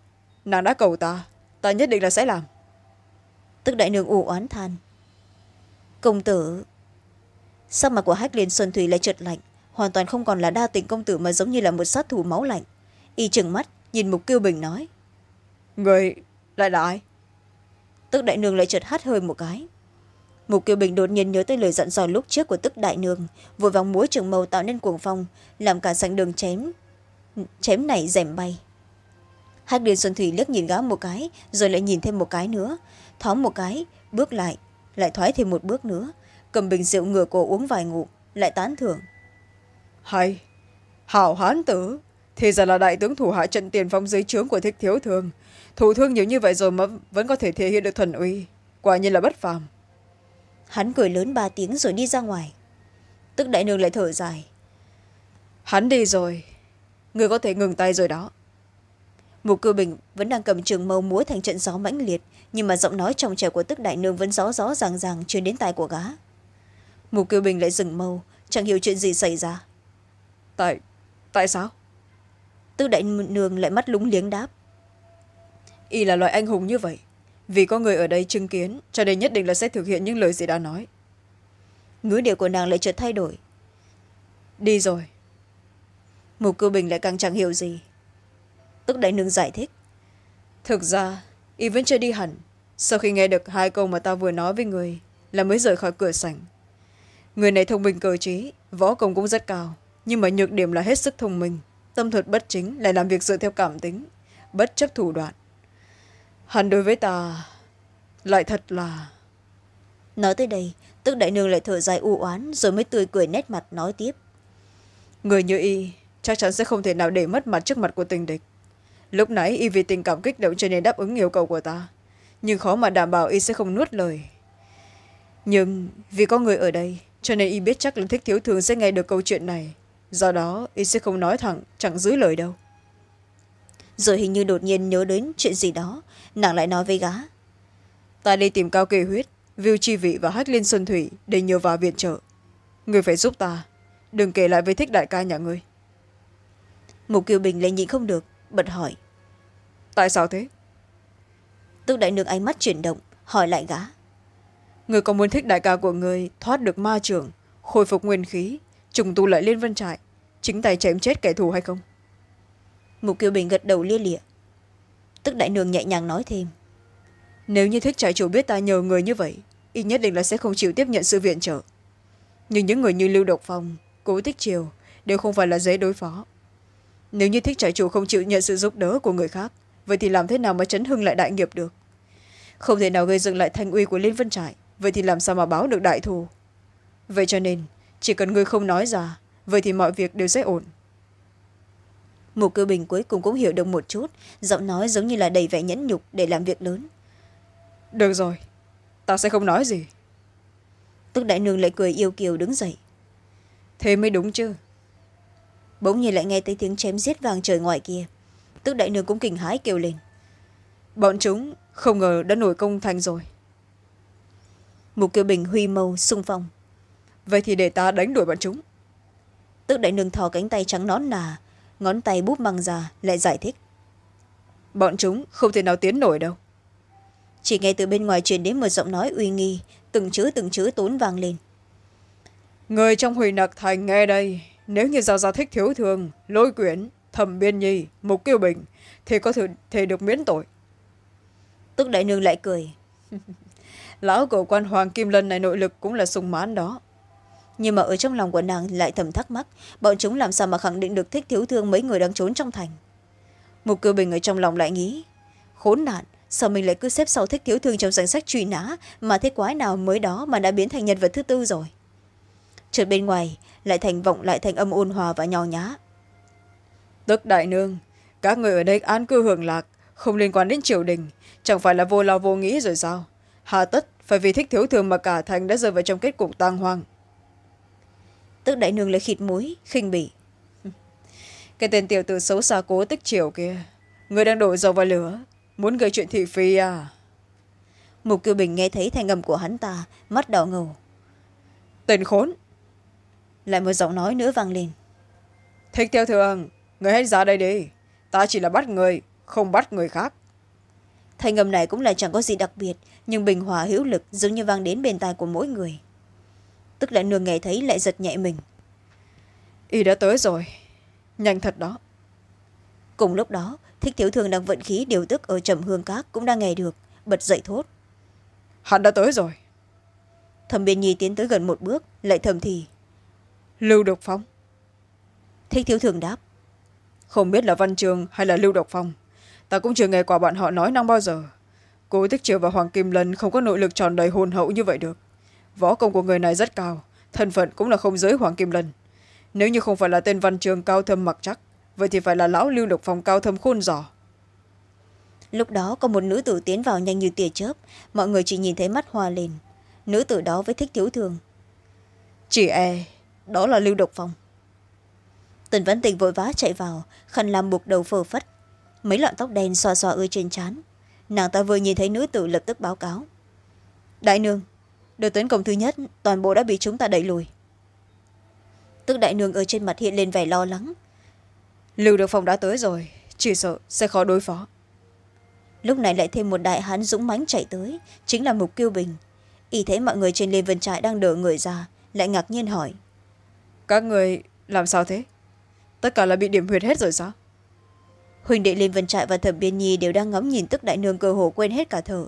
nàng đã cầu ta ta nhất định là sẽ làm. Tức đại nương u oán than. Công tử sắc mặt của hách liên xuân thủy lại trượt lạnh hoàn toàn không còn là đa tình công tử mà giống như là một sát thủ máu lạnh. Y chừng mắt nhìn mục kiêu bình nói. Người lại là ai? Tức đại nương lại chợt hắt hơi một cái. Mục kiều bình đột nhiên nhớ tới lời dặn dò lúc trước của tức đại nương vội vòng múa trường màu tạo nên cuồng phong làm cả sảnh đường chém chém này rèm bay hắc điền xuân thủy liếc nhìn gã một cái rồi lại nhìn thêm một cái nữa. Thoáng một cái bước lại lại thoái thêm một bước nữa. Cầm bình rượu ngửa cổ uống vài ngụm lại tán thưởng. Hay hảo hán tử thì ra là đại tướng thủ hạ trận tiền phong dưới trướng của thích thiếu thường. Thủ thương nhiều như vậy rồi mà vẫn có thể thể hiện được thần uy. Quả nhiên là bất phàm. Hắn cười lớn ba tiếng rồi đi ra ngoài. Tức đại nương lại thở dài. Hắn đi rồi. Người có thể ngừng tay rồi đó mục cư bình vẫn đang cầm trường mâu múa thành trận gió mãnh liệt nhưng mà giọng nói trong trẻ của tức đại nương vẫn rõ rõ ràng ràng truyền đến tai của gá mục cư bình lại dừng mâu chẳng hiểu chuyện gì xảy ra. Tại tại sao? Tức đại nương lại mắt lúng liếng đáp. Y là loại anh hùng như vậy vì có người ở đây chứng kiến cho nên nhất định là sẽ thực hiện những lời gì đã nói. Ngữ điệu của nàng lại chợt thay đổi. Đi rồi. Mục cư bình lại càng chẳng hiểu gì tức đại nương giải thích. Thực ra y vẫn chưa đi hẳn. Sau khi nghe được hai câu mà ta vừa nói với người là mới rời khỏi cửa sảnh. Người này thông minh cơ trí võ công cũng rất cao nhưng mà nhược điểm là hết sức thông minh. Tâm thuật bất chính lại làm việc dựa theo cảm tính bất chấp thủ đoạn. Hắn đối với ta lại thật là nói tới đây tức đại nương lại thở dài u oán rồi mới tươi cười nét mặt nói tiếp. Người như y chắc chắn sẽ không thể nào để mất mặt trước mặt của tình địch lúc nãy y vì tình cảm kích động cho nên đáp ứng yêu cầu của ta. Nhưng khó mà đảm bảo y sẽ không nuốt lời. Nhưng vì có người ở đây cho nên y biết chắc là thích thiếu thường sẽ nghe được câu chuyện này. Do đó y sẽ không nói thẳng chẳng giữ lời đâu. Rồi hình như đột nhiên nhớ đến chuyện gì đó. Nàng lại nói với gá ta đi tìm cao kỳ huyết viu chi vị và hách liên xuân thủy để nhờ vào viện trợ. Người phải giúp ta. Đừng kể lại với thích đại ca nhà ngươi. Mục kiều bình lại nhịn không được bật hỏi. Tại sao thế? Tước đại nương ánh mắt chuyển động hỏi lại gã. Người có muốn thích đại ca của người thoát được ma trưởng khôi phục nguyên khí trùng tu lại liên vân trại chính tay chém chết kẻ thù hay không? Mục kiều bình gật đầu lia lịa. Tức đại nương nhẹ nhàng nói thêm. Nếu như thích trại chủ biết ta nhờ người như vậy y nhất định là sẽ không chịu tiếp nhận sự viện trợ. Nhưng những người như lưu độc phong cố tích triều đều không phải là dễ đối phó nếu như thích trại chủ không chịu nhận sự giúp đỡ của người khác vậy thì làm thế nào mà chấn hưng lại đại nghiệp được? Không thể nào gây dựng lại thanh uy của liên vân trại vậy thì làm sao mà báo được đại thù? Vậy cho nên chỉ cần người không nói ra vậy thì mọi việc đều sẽ ổn. Mục cư bình cuối cùng cũng hiểu được một chút giọng nói giống như là đầy vẻ nhẫn nhục để làm việc lớn. Được rồi ta sẽ không nói gì. Tức đại nương lại cười yêu kiều đứng dậy. Thế mới đúng chứ bỗng nhiên lại nghe thấy tiếng chém giết vàng trời ngoài kia. Tức đại nương cũng kinh hãi kêu lên. Bọn chúng không ngờ đã nổi công thành rồi. Mục kiều bình huy mâu sung phong. Vậy thì để ta đánh đuổi bọn chúng. Tức đại nương thò cánh tay trắng nón nà, ngón tay búp măng ra, lại giải thích. Bọn chúng không thể nào tiến nổi đâu. Chỉ nghe từ bên ngoài truyền đến một giọng nói uy nghi, từng chữ từng chữ tốn vang lên. Người trong huỳnh nặc thành nghe đây nếu như giao gia thích thiếu thường lôi quyển thẩm biên nhi mục kiêu bình thì có thể, thể được miễn tội. Tức đại nương lại cười. lão cổ quan hoàng kim lân này nội lực cũng là sung mãn đó. Nhưng mà ở trong lòng của nàng lại thầm thắc mắc bọn chúng làm sao mà khẳng định được thích thiếu thương mấy người đang trốn trong thành? Mục cư bình ở trong lòng lại nghĩ khốn nạn sao mình lại cứ xếp sau thích thiếu thương trong danh sách truy nã mà thế quái nào mới đó mà đã biến thành nhân vật thứ tư rồi? Chợt bên ngoài lại thành vọng lại thành âm ôn hòa và nho nhã. Tức đại nương, các người ở đây an cư hưởng lạc, không liên quan đến triều đình, chẳng phải là vô lo vô nghĩ rồi sao? Hà tất, phải vì thích thiếu thường mà cả thành đã rơi vào trong kết cục tang hoang. Tức đại nương lại khịt mũi khinh bỉ. Cái tên tiểu tử xấu xa cố tích triều kia, người đang đổ dầu vào lửa, muốn gây chuyện thị phi à? Mục kiều bình nghe thấy thanh âm của hắn ta, mắt đỏ ngầu. Tên khốn lại một giọng nói nữa vang lên. Thích theo thường người hãy ra đây đi. Ta chỉ là bắt người không bắt người khác. Thanh âm này cũng là chẳng có gì đặc biệt nhưng bình hòa hữu lực giống như vang đến bên tai của mỗi người. Tức là nương nghe thấy lại giật nhẹ mình. Y đã tới rồi. Nhanh thật đó. Cùng lúc đó thích thiếu thường đang vận khí điều tức ở trầm hương cát cũng đang nghe được bật dậy thốt. Hắn đã tới rồi. Thẩm biên nhi tiến tới gần một bước lại thầm thì lưu độc phong. Thích thiếu thường đáp. Không biết là văn trường hay là lưu độc phong ta cũng chưa nghe qua bọn họ nói năng bao giờ. Cố tích triều và hoàng kim lân không có nội lực tròn đầy hồn hậu như vậy được. Võ công của người này rất cao thân phận cũng là không giới hoàng kim lân. Nếu như không phải là tên văn trường cao thâm mặc chắc vậy thì phải là lão lưu độc phong cao thâm khôn giỏ lúc đó có một nữ tử tiến vào nhanh như tia chớp mọi người chỉ nhìn thấy mắt hoa lên nữ tử đó với thích thiếu thường. Chỉ e đó là lưu độc phong. Tần văn tịnh vội vã chạy vào, khăn làm buộc đầu phờ phất. Mấy lọn tóc đen xoa xoa ơi trên trán. Nàng ta vừa nhìn thấy nữ tử lập tức báo cáo. Đại nương, đợt tấn công thứ nhất, toàn bộ đã bị chúng ta đẩy lùi. Tức đại nương ở trên mặt hiện lên vẻ lo lắng. Lưu độc phong đã tới rồi, chỉ sợ sẽ khó đối phó. Lúc này lại thêm một đại hán dũng mãnh chạy tới, chính là mục kiêu bình. Y thấy mọi người trên liên vân trại đang đỡ người ra, lại ngạc nhiên hỏi các người làm sao thế? Tất cả là bị điểm huyệt hết rồi sao? Huỳnh đệ liên vân trại và thẩm biên nhi đều đang ngắm nhìn tức đại nương cơ hồ quên hết cả thở.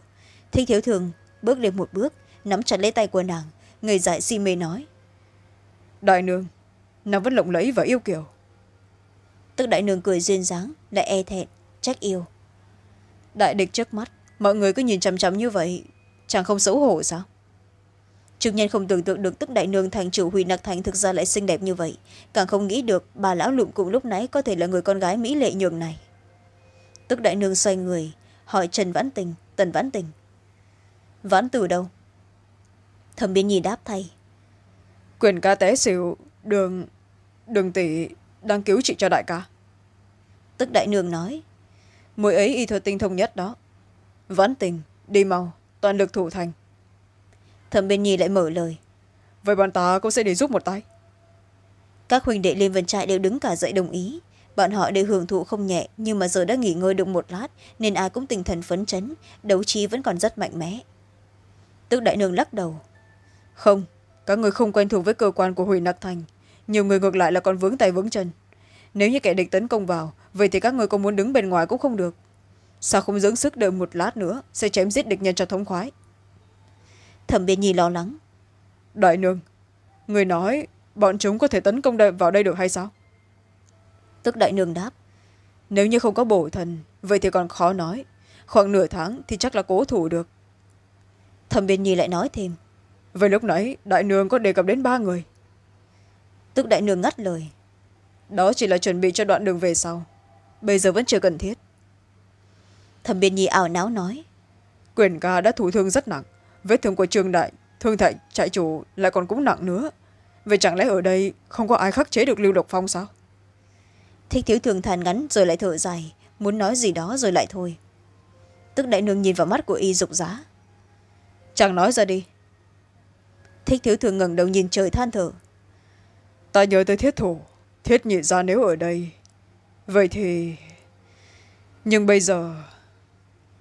Thích thiếu thường bước lên một bước nắm chặt lấy tay của nàng người dại si mê nói. Đại nương nàng vẫn lộng lẫy và yêu kiều. Tức đại nương cười duyên dáng lại e thẹn trách yêu. Đại địch trước mắt mọi người cứ nhìn chằm chằm như vậy chẳng không xấu hổ sao trực nhân không tưởng tượng được tức đại nương thành chủ huy nặc thành thực ra lại xinh đẹp như vậy. Càng không nghĩ được bà lão lụm cùng lúc nãy có thể là người con gái mỹ lệ nhường này. Tức đại nương xoay người hỏi trần vãn tình tần vãn tình vãn từ đâu? Thẩm biên nhi đáp thay quyền ca té xỉu đường đường tỷ đang cứu trị cho đại ca. Tức đại nương nói mỗi ấy y thuật tinh thông nhất đó. Vãn tình đi mau toàn lực thủ thành thẩm biên nhi lại mở lời. Vậy bọn ta cũng sẽ đi giúp một tay. Các huynh đệ liên vân trại đều đứng cả dậy đồng ý. Bọn họ đều hưởng thụ không nhẹ nhưng mà giờ đã nghỉ ngơi được một lát nên ai cũng tinh thần phấn chấn đấu trí vẫn còn rất mạnh mẽ. Tước đại nương lắc đầu. Không các người không quen thuộc với cơ quan của hủy nặc thành. Nhiều người ngược lại là còn vướng tay vướng chân. Nếu như kẻ địch tấn công vào vậy thì các người có muốn đứng bên ngoài cũng không được. Sao không dưỡng sức đợi một lát nữa sẽ chém giết địch nhân cho thống khoái thẩm biên nhi lo lắng. Đại nương người nói bọn chúng có thể tấn công vào đây được hay sao? Tức đại nương đáp. Nếu như không có bổ thần vậy thì còn khó nói. Khoảng nửa tháng thì chắc là cố thủ được. Thẩm biên nhi lại nói thêm. Vậy lúc nãy đại nương có đề cập đến ba người. Tức đại nương ngắt lời. Đó chỉ là chuẩn bị cho đoạn đường về sau. Bây giờ vẫn chưa cần thiết. Thẩm biên nhi ảo não nói. Quyền ca đã thủ thương rất nặng vết thương của trương đại thương thại trại chủ lại còn cũng nặng nữa. Vậy chẳng lẽ ở đây không có ai khắc chế được lưu độc phong sao? Thích thiếu thường than ngắn rồi lại thở dài muốn nói gì đó rồi lại thôi. Tức đại nương nhìn vào mắt của y dục giá. Chẳng nói ra đi. Thích thiếu thường ngẩng đầu nhìn trời than thở. Ta nhớ tới thiết thủ thiết nhị ra nếu ở đây. Vậy thì nhưng bây giờ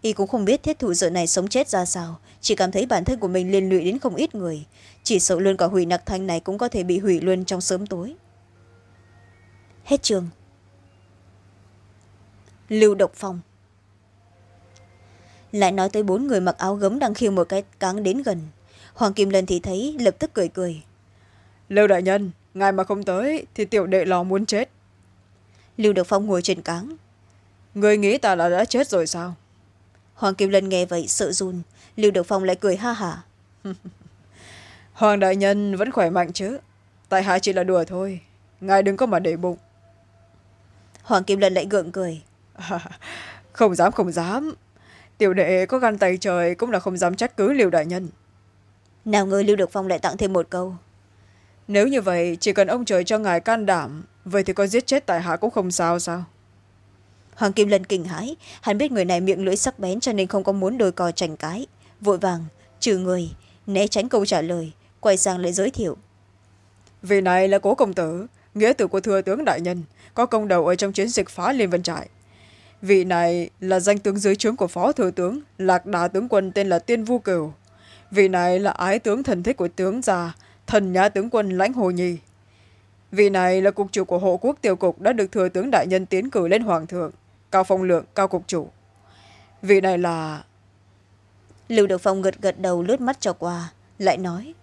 y cũng không biết thiết thủ giờ này sống chết ra sao. Chỉ cảm thấy bản thân của mình liên lụy đến không ít người. Chỉ sợ luôn cả hủy nặc thanh này cũng có thể bị hủy luôn trong sớm tối. Hết trường. Lưu độc phong. Lại nói tới bốn người mặc áo gấm đang khiêng một cái cáng đến gần. Hoàng kim lân thì thấy lập tức cười cười. Lưu đại nhân ngài mà không tới thì tiểu đệ lo muốn chết. Lưu độc phong ngồi trên cáng. Người nghĩ ta là đã chết rồi sao hoàng kim lân nghe vậy sợ run. Lưu độc phong lại cười ha hả. Hoàng đại nhân vẫn khỏe mạnh chứ? Tại hạ chỉ là đùa thôi. Ngài đừng có mà để bụng. Hoàng kim lân lại gượng cười. Không dám không dám. Tiểu đệ có gan tay trời cũng là không dám trách cứ liều đại nhân. Nào ngờ lưu được phong lại tặng thêm một câu. Nếu như vậy chỉ cần ông trời cho ngài can đảm vậy thì có giết chết tại hạ cũng không sao sao hoàng kim lân kinh hãi. Hắn biết người này miệng lưỡi sắc bén cho nên không có muốn đôi cò tranh cái vội vàng, trừ người, né tránh câu trả lời. Quay sang lại giới thiệu. Vì này là cố công tử, nghĩa tử của thừa tướng đại nhân, có công đầu ở trong chiến dịch phá liên vân trại. Vị này là danh tướng dưới trướng của phó thừa tướng, lạc đà tướng quân tên là tiên vu cửu vị này là ái tướng thần thích của tướng già, thần nhã tướng quân lãnh hồ nhi vị này là cục chủ của hộ quốc tiêu cục đã được thừa tướng đại nhân tiến cử lên hoàng thượng cao phong lượng cao cục chủ. Vị này là lưu được phong gật gật đầu lướt mắt cho qua lại nói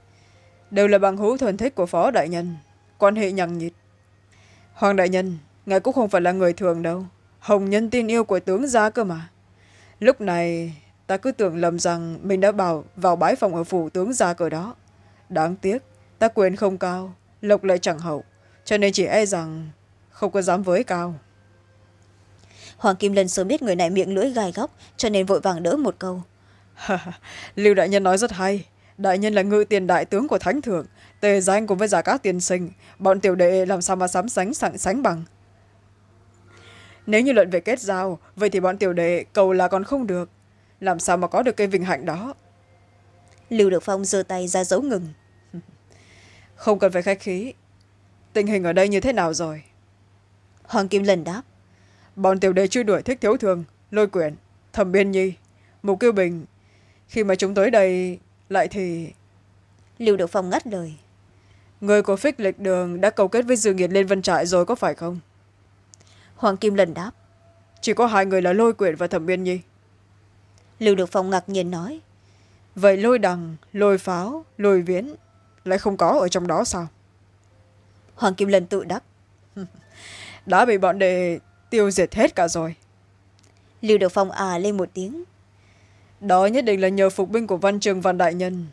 đều là bằng hữu thần thích của phó đại nhân quan hệ nhằng nhịt. Hoàng đại nhân ngài cũng không phải là người thường đâu hồng nhân tin yêu của tướng gia cơ mà. Lúc này ta cứ tưởng lầm rằng mình đã bảo vào bái phòng ở phủ tướng gia cờ đó. Đáng tiếc ta quyền không cao lộc lại chẳng hậu cho nên chỉ e rằng không có dám với cao hoàng kim lân sớm biết người này miệng lưỡi gai góc cho nên vội vàng đỡ một câu. Lưu đại nhân nói rất hay. Đại nhân là ngự tiền đại tướng của thánh thượng tề danh cùng với giả các tiên sinh. Bọn tiểu đệ làm sao mà sắm sánh sẵn sánh bằng? Nếu như luận về kết giao vậy thì bọn tiểu đệ cầu là còn không được. Làm sao mà có được cây vinh hạnh đó? Lưu được phong giơ tay ra dấu ngừng. Không cần phải khách khí. Tình hình ở đây như thế nào rồi? Hoàng kim lần đáp bọn tiểu đệ truy đuổi thích thiếu thường lôi quyển thẩm biên nhi mục kiêu bình. Khi mà chúng tới đây lại thì lưu được phong ngắt lời. Người của phích lịch đường đã cầu kết với dương nghiệt lên vân trại rồi có phải không? Hoàng kim lần đáp. Chỉ có hai người là lôi quyển và thẩm biên nhi. Lưu được phong ngạc nhiên nói. Vậy lôi đằng lôi pháo lôi viễn lại không có ở trong đó sao? Hoàng kim lần tự đắc đã bị bọn đệ tiêu diệt hết cả rồi. Lưu được phong à lên một tiếng. Đó nhất định là nhờ phục binh của văn trường văn đại nhân.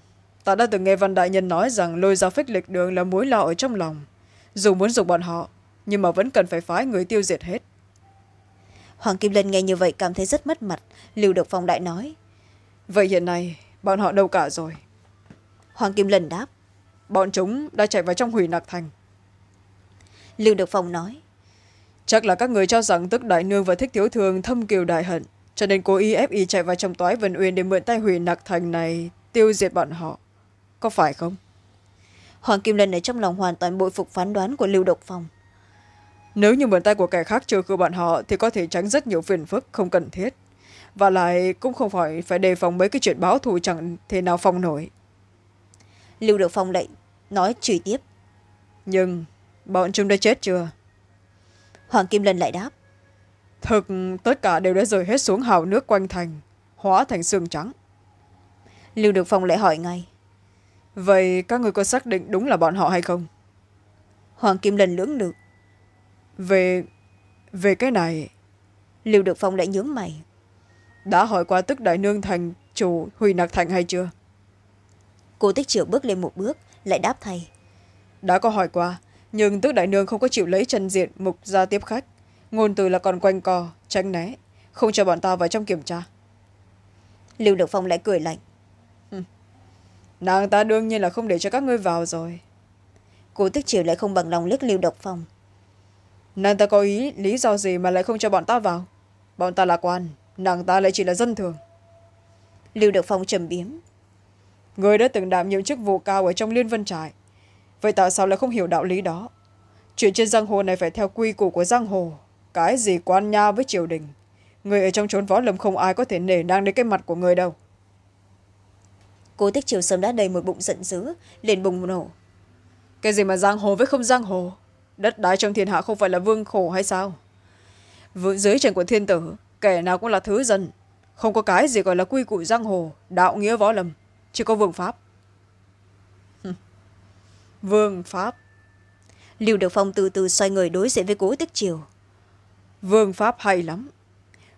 Ta đã từng nghe văn đại nhân nói rằng lôi ra phích lịch đường là mối lo ở trong lòng. Dù muốn dùng bọn họ nhưng mà vẫn cần phải phái người tiêu diệt hết. Hoàng kim lân nghe như vậy cảm thấy rất mất mặt. Lưu được phong đại nói. Vậy hiện nay bọn họ đâu cả rồi? Hoàng kim lân đáp. Bọn chúng đã chạy vào trong hủy nạc thành. Lưu được phong nói chắc là các người cho rằng tức đại nương và thích thiếu thường thâm kiều đại hận cho nên cố ý ép y chạy vào trong toái vân uyên để mượn tay hủy nạc thành này tiêu diệt bọn họ. Có phải không? Hoàng kim lân ở trong lòng hoàn toàn bội phục phán đoán của lưu độc phong. Nếu như mượn tay của kẻ khác trừ khử bọn họ thì có thể tránh rất nhiều phiền phức không cần thiết. Và lại cũng không phải phải đề phòng mấy cái chuyện báo thù chẳng thể nào phong nổi. Lưu được phong lại nói chửi tiếp. Nhưng bọn chúng đã chết chưa hoàng kim lân lại đáp. Thực tất cả đều đã rời hết xuống hào nước quanh thành hóa thành xương trắng. Lưu được phong lại hỏi ngay. Vậy các người có xác định đúng là bọn họ hay không? Hoàng kim lân lưỡng lự. Về về cái này. Lưu được phong lại nhướng mày. Đã hỏi qua tức đại nương thành chủ hủy nạc thành hay chưa? Cô tích triệu bước lên một bước lại đáp thay. Đã có hỏi qua nhưng tức đại nương không có chịu lấy chân diện mục ra tiếp khách. Ngôn từ là còn quanh co tránh né không cho bọn ta vào trong kiểm tra. Lưu được phong lại cười lạnh. Nàng ta đương nhiên là không để cho các ngươi vào rồi. Cô tích triều lại không bằng lòng liếc lưu độc phong. Nàng ta có ý lý do gì mà lại không cho bọn ta vào? Bọn ta là quan nàng ta lại chỉ là dân thường. Lưu độc phong trầm biếm. Người đã từng đảm nhiệm chức vụ cao ở trong liên vân trại vậy tại sao lại không hiểu đạo lý đó? Chuyện trên giang hồ này phải theo quy củ của giang hồ. Cái gì quan nha với triều đình? Người ở trong chốn võ lâm không ai có thể nể nang đến cái mặt của người đâu. Cô tích triều sớm đã đầy một bụng giận dữ liền bùng nổ. Cái gì mà giang hồ với không giang hồ? Đất đai trong thiên hạ không phải là vương khổ hay sao? Vừa dưới trần của thiên tử kẻ nào cũng là thứ dân không có cái gì gọi là quy củ giang hồ đạo nghĩa võ lâm. Chỉ có vương pháp vương pháp. Lưu được phong từ từ xoay người đối diện với cố tích triều. Vương pháp hay lắm.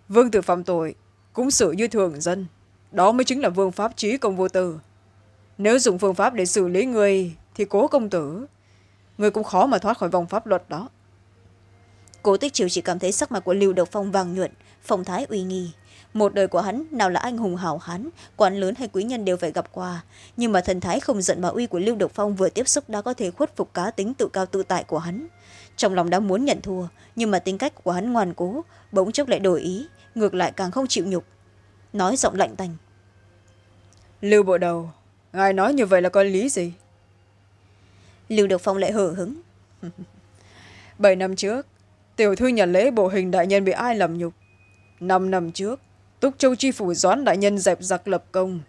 Vương tử phạm tội cũng xử như thường dân. Đó mới chính là vương pháp trí công vô tư. Nếu dùng phương pháp để xử lý người thì cố công tử người cũng khó mà thoát khỏi vòng pháp luật đó. Cố tích triều chỉ cảm thấy sắc mặt của lưu độc phong vàng nhuận phong thái uy nghi một đời của hắn nào là anh hùng hảo hán quan lớn hay quý nhân đều phải gặp qua. Nhưng mà thần thái không giận mà uy của lưu độc phong vừa tiếp xúc đã có thể khuất phục cá tính tự cao tự tại của hắn. Trong lòng đã muốn nhận thua nhưng mà tính cách của hắn ngoan cố bỗng chốc lại đổi ý ngược lại càng không chịu nhục. Nói giọng lạnh tành. Lưu bộ đầu ngài nói như vậy là có lý gì? Lưu độc phong lại hở hứng bảy năm trước tiểu thư nhà lễ bộ hình đại nhân bị ai làm nhục? Năm năm trước túc châu chi phủ doãn đại nhân dẹp giặc lập công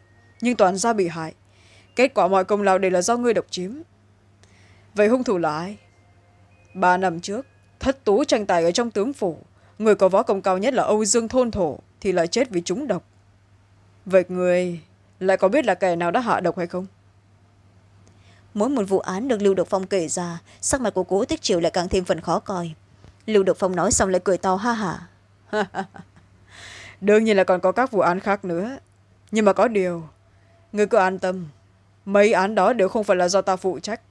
nhưng toàn ra bị hại. Kết quả mọi công lao đều là do ngươi độc chiếm. Vậy hung thủ là ai? Ba năm trước thất tú tranh tài ở trong tướng phủ. Người có võ công cao nhất là âu dương thôn thổ thì lại chết vì trúng độc. Vậy người lại có biết là kẻ nào đã hạ độc hay không? Mỗi một vụ án được lưu độc phong kể ra sắc mặt của cố tích triều lại càng thêm phần khó coi. Lưu độc phong nói xong lại cười to ha hả đương nhiên là còn có các vụ án khác nữa. Nhưng mà có điều người cứ an tâm. Mấy án đó đều không phải là do ta phụ trách.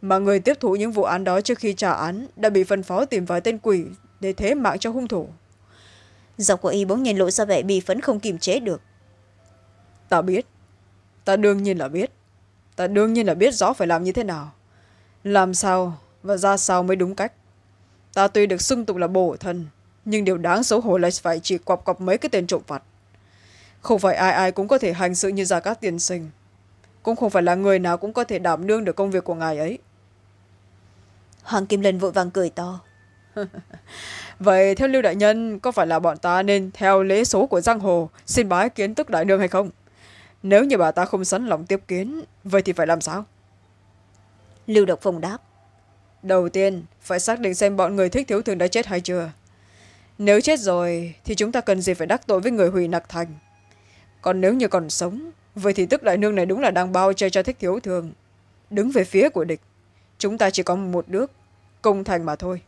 Mà người tiếp thụ những vụ án đó trước khi trả án đã bị phân phó tìm vài tên quỷ để thế mạng cho hung thủ. Giọng của y bỗng nhiên lộ ra vẻ bị phấn không kiềm chế được. Ta biết. Ta đương nhiên là biết. Ta đương nhiên là biết rõ phải làm như thế nào. Làm sao và ra sao mới đúng cách. Ta tuy được xưng tụng là bổ thân nhưng điều đáng xấu hổ là phải chỉ quặp quặp mấy cái tên trộm vặt. Không phải ai ai cũng có thể hành sự như gia các tiên sinh. Cũng không phải là người nào cũng có thể đảm đương được công việc của ngài ấy. Hoàng kim lân vội vàng cười to. Vậy theo lưu đại nhân có phải là bọn ta nên theo lễ số của giang hồ xin bái kiến tức đại nương hay không? Nếu như bà ta không sẵn lòng tiếp kiến vậy thì phải làm sao? Lưu độc phong đáp. Đầu tiên phải xác định xem bọn người thích thiếu thường đã chết hay chưa nếu chết rồi thì chúng ta cần gì phải đắc tội với người hủy nặc thành? Còn nếu như còn sống vậy thì tức đại nương này đúng là đang bao che cho thích thiếu thường. Đứng về phía của địch chúng ta chỉ có một nước công thành mà thôi.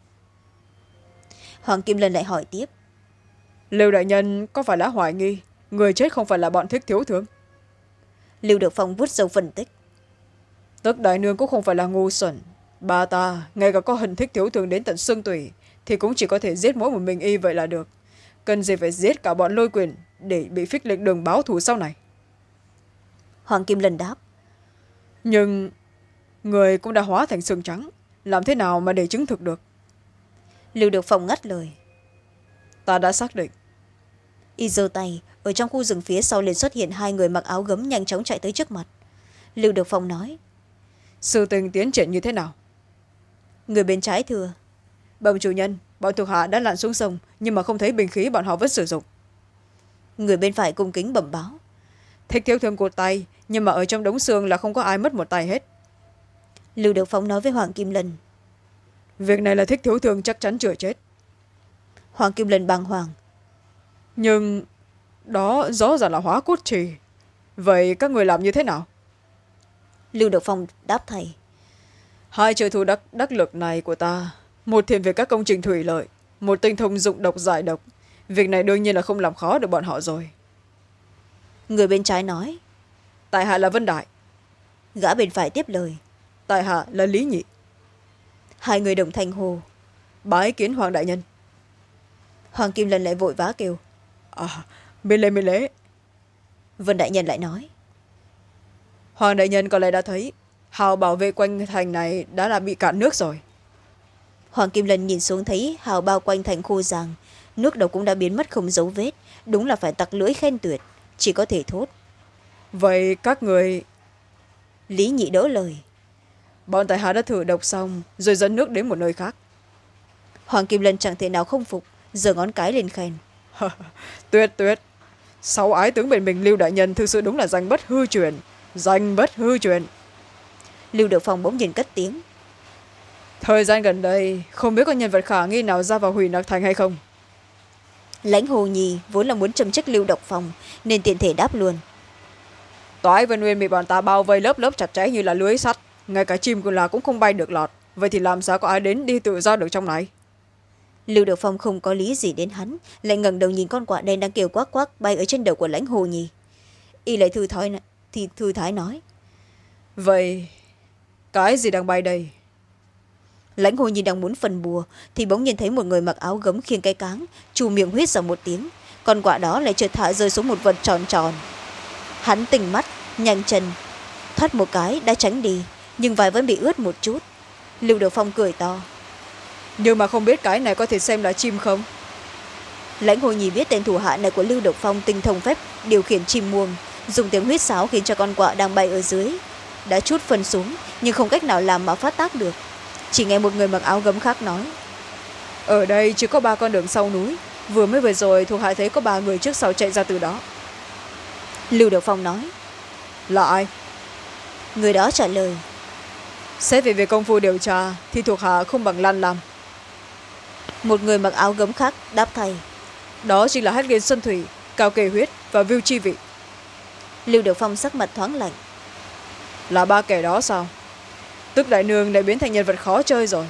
Hoàng kim lân lại hỏi tiếp. Lưu đại nhân có phải là hoài nghi người chết không phải là bọn thích thiếu thường? Lưu được phong vút dâu phân tích. Tức đại nương cũng không phải là ngu xuẩn. Bà ta ngay cả có hình thích thiếu thường đến tận xương tủy thì cũng chỉ có thể giết mỗi một mình y vậy là được. Cần gì phải giết cả bọn lôi quyền để bị phích lệnh đường báo thù sau này? Hoàng kim lần đáp. Nhưng người cũng đã hóa thành xương trắng làm thế nào mà để chứng thực được? Lưu được phong ngắt lời. Ta đã xác định. Y giơ tay ở trong khu rừng phía sau liền xuất hiện hai người mặc áo gấm nhanh chóng chạy tới trước mặt. Lưu được phong nói. Sự tình tiến triển như thế nào? Người bên trái thưa bẩm chủ nhân bọn thuộc hạ đã lặn xuống sông nhưng mà không thấy bình khí bọn họ vẫn sử dụng. Người bên phải cung kính bẩm báo. Thích thiếu thương cột tay nhưng mà ở trong đống xương là không có ai mất một tay hết. Lưu được phong nói với hoàng kim lân. Việc này là thích thiếu thương chắc chắn chưa chết. Hoàng kim lân bàng hoàng. Nhưng đó rõ ràng là hóa cốt trì. Vậy các người làm như thế nào? Lưu được phong đáp thầy. Hai trợ thủ đắc, đắc lực này của ta một thiền về các công trình thủy lợi một tinh thông dụng độc giải độc. Việc này đương nhiên là không làm khó được bọn họ rồi. Người bên trái nói tại hạ là vân đại. Gã bên phải tiếp lời tại hạ là lý nhị. Hai người đồng thanh hồ. Bái kiến hoàng đại nhân. Hoàng kim lần lại vội vã kêu à bên lễ bên lễ vân đại nhân lại nói hoàng đại nhân có lẽ đã thấy hào bảo vệ quanh thành này đã là bị cạn nước rồi hoàng kim lần nhìn xuống thấy hào bao quanh thành khô ràng. Nước đầu cũng đã biến mất không dấu vết. Đúng là phải tặc lưỡi khen tuyệt. Chỉ có thể thốt. Vậy các người lý nhị đỡ lời. Bọn tại hạ đã thử độc xong rồi dẫn nước đến một nơi khác. Hoàng kim lân chẳng thể nào không phục giơ ngón cái lên khen. Tuyệt tuyệt. Sáu ái tướng bên mình lưu đại nhân thực sự đúng là danh bất hư truyền. Danh bất hư truyền. Lưu được phòng bỗng nhìn cất tiếng thời gian gần đây không biết có nhân vật khả nghi nào ra vào hủy nặc thành hay không? Lãnh hồ nhì vốn là muốn châm chức lưu độc phòng nên tiện thể đáp luôn. Toái vân nguyên bị bọn ta bao vây lớp lớp chặt chẽ như là lưới sắt ngay cả chim cũng là cũng không bay được lọt. Vậy thì làm sao có ai đến đi tự do được trong này? Lưu được phong không có lý gì đến hắn lại ngẩng đầu nhìn con quạ đen đang kêu quắc quắc bay ở trên đầu của lãnh hồ nhì. Y lại thư thái thì thư thái nói. Vậy cái gì đang bay đây lãnh hồ nhi đang muốn phần bùa thì bỗng nhìn thấy một người mặc áo gấm khiêng cái cáng chù miệng huyết ra một tiếng. Con quạ đó lại trượt thả rơi xuống một vật tròn tròn. Hắn tỉnh mắt nhanh chân thoát một cái đã tránh đi nhưng vài vẫn bị ướt một chút. Lưu được phong cười to. Nhưng mà không biết cái này có thể xem là chim không? Lãnh hồ nhi biết tên thủ hạ này của lưu độc phong tinh thông phép điều khiển chim muông dùng tiếng huyết sáo khiến cho con quạ đang bay ở dưới. Đã chút phân xuống nhưng không cách nào làm mà phát tác được chỉ nghe một người mặc áo gấm khác nói. Ở đây chỉ có ba con đường sau núi. Vừa mới vừa rồi thuộc hạ thấy có ba người trước sau chạy ra từ đó. Lưu độc phong nói. Là ai? Người đó trả lời. Xét về việc công phu điều tra thì thuộc hạ không bằng lan làm một người mặc áo gấm khác đáp thay. Đó chính là hát liên xuân thủy, cao kề huyết và viu chi vị. Lưu được phong sắc mặt thoáng lạnh. Là ba kẻ đó sao? Tức đại nương đã biến thành nhân vật khó chơi rồi.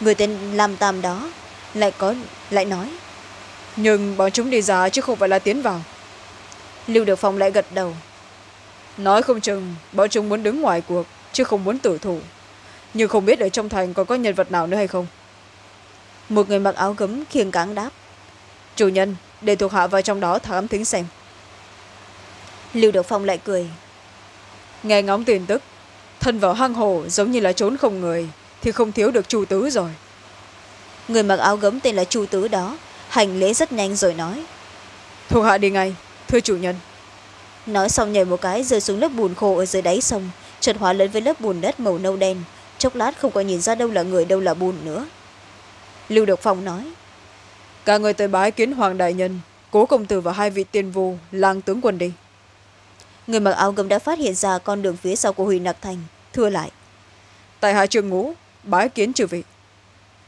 Người tên lam tam đó lại có lại nói nhưng bọn chúng đi ra chứ không phải là tiến vào. Lưu được phong lại gật đầu. Nói không chừng bọn chúng muốn đứng ngoài cuộc chứ không muốn tử thủ. Nhưng không biết ở trong thành còn có nhân vật nào nữa hay không. Một người mặc áo gấm khiêng cáng đáp. Chủ nhân để thuộc hạ vào trong đó thám thính xem. Lưu được phong lại cười. Nghe ngóng tin tức thân vào hang hồ giống như là trốn không người thì không thiếu được chu tứ rồi. Người mặc áo gấm tên là chu tứ đó hành lễ rất nhanh rồi nói. Thuộc hạ đi ngay thưa chủ nhân. Nói xong nhảy một cái rơi xuống lớp bùn khô ở dưới đáy sông chợt hóa lẫn với lớp bùn đất màu nâu đen. Chốc lát không có nhìn ra đâu là người đâu là bùn nữa. Lưu độc phong nói. Cả người tới bái kiến hoàng đại nhân cố công tử và hai vị tiên vu lang tướng quân đi. Người mặc áo gấm đã phát hiện ra con đường phía sau của hủy nặc thành thưa lại. Tại hạ trường ngũ bái kiến chư vị.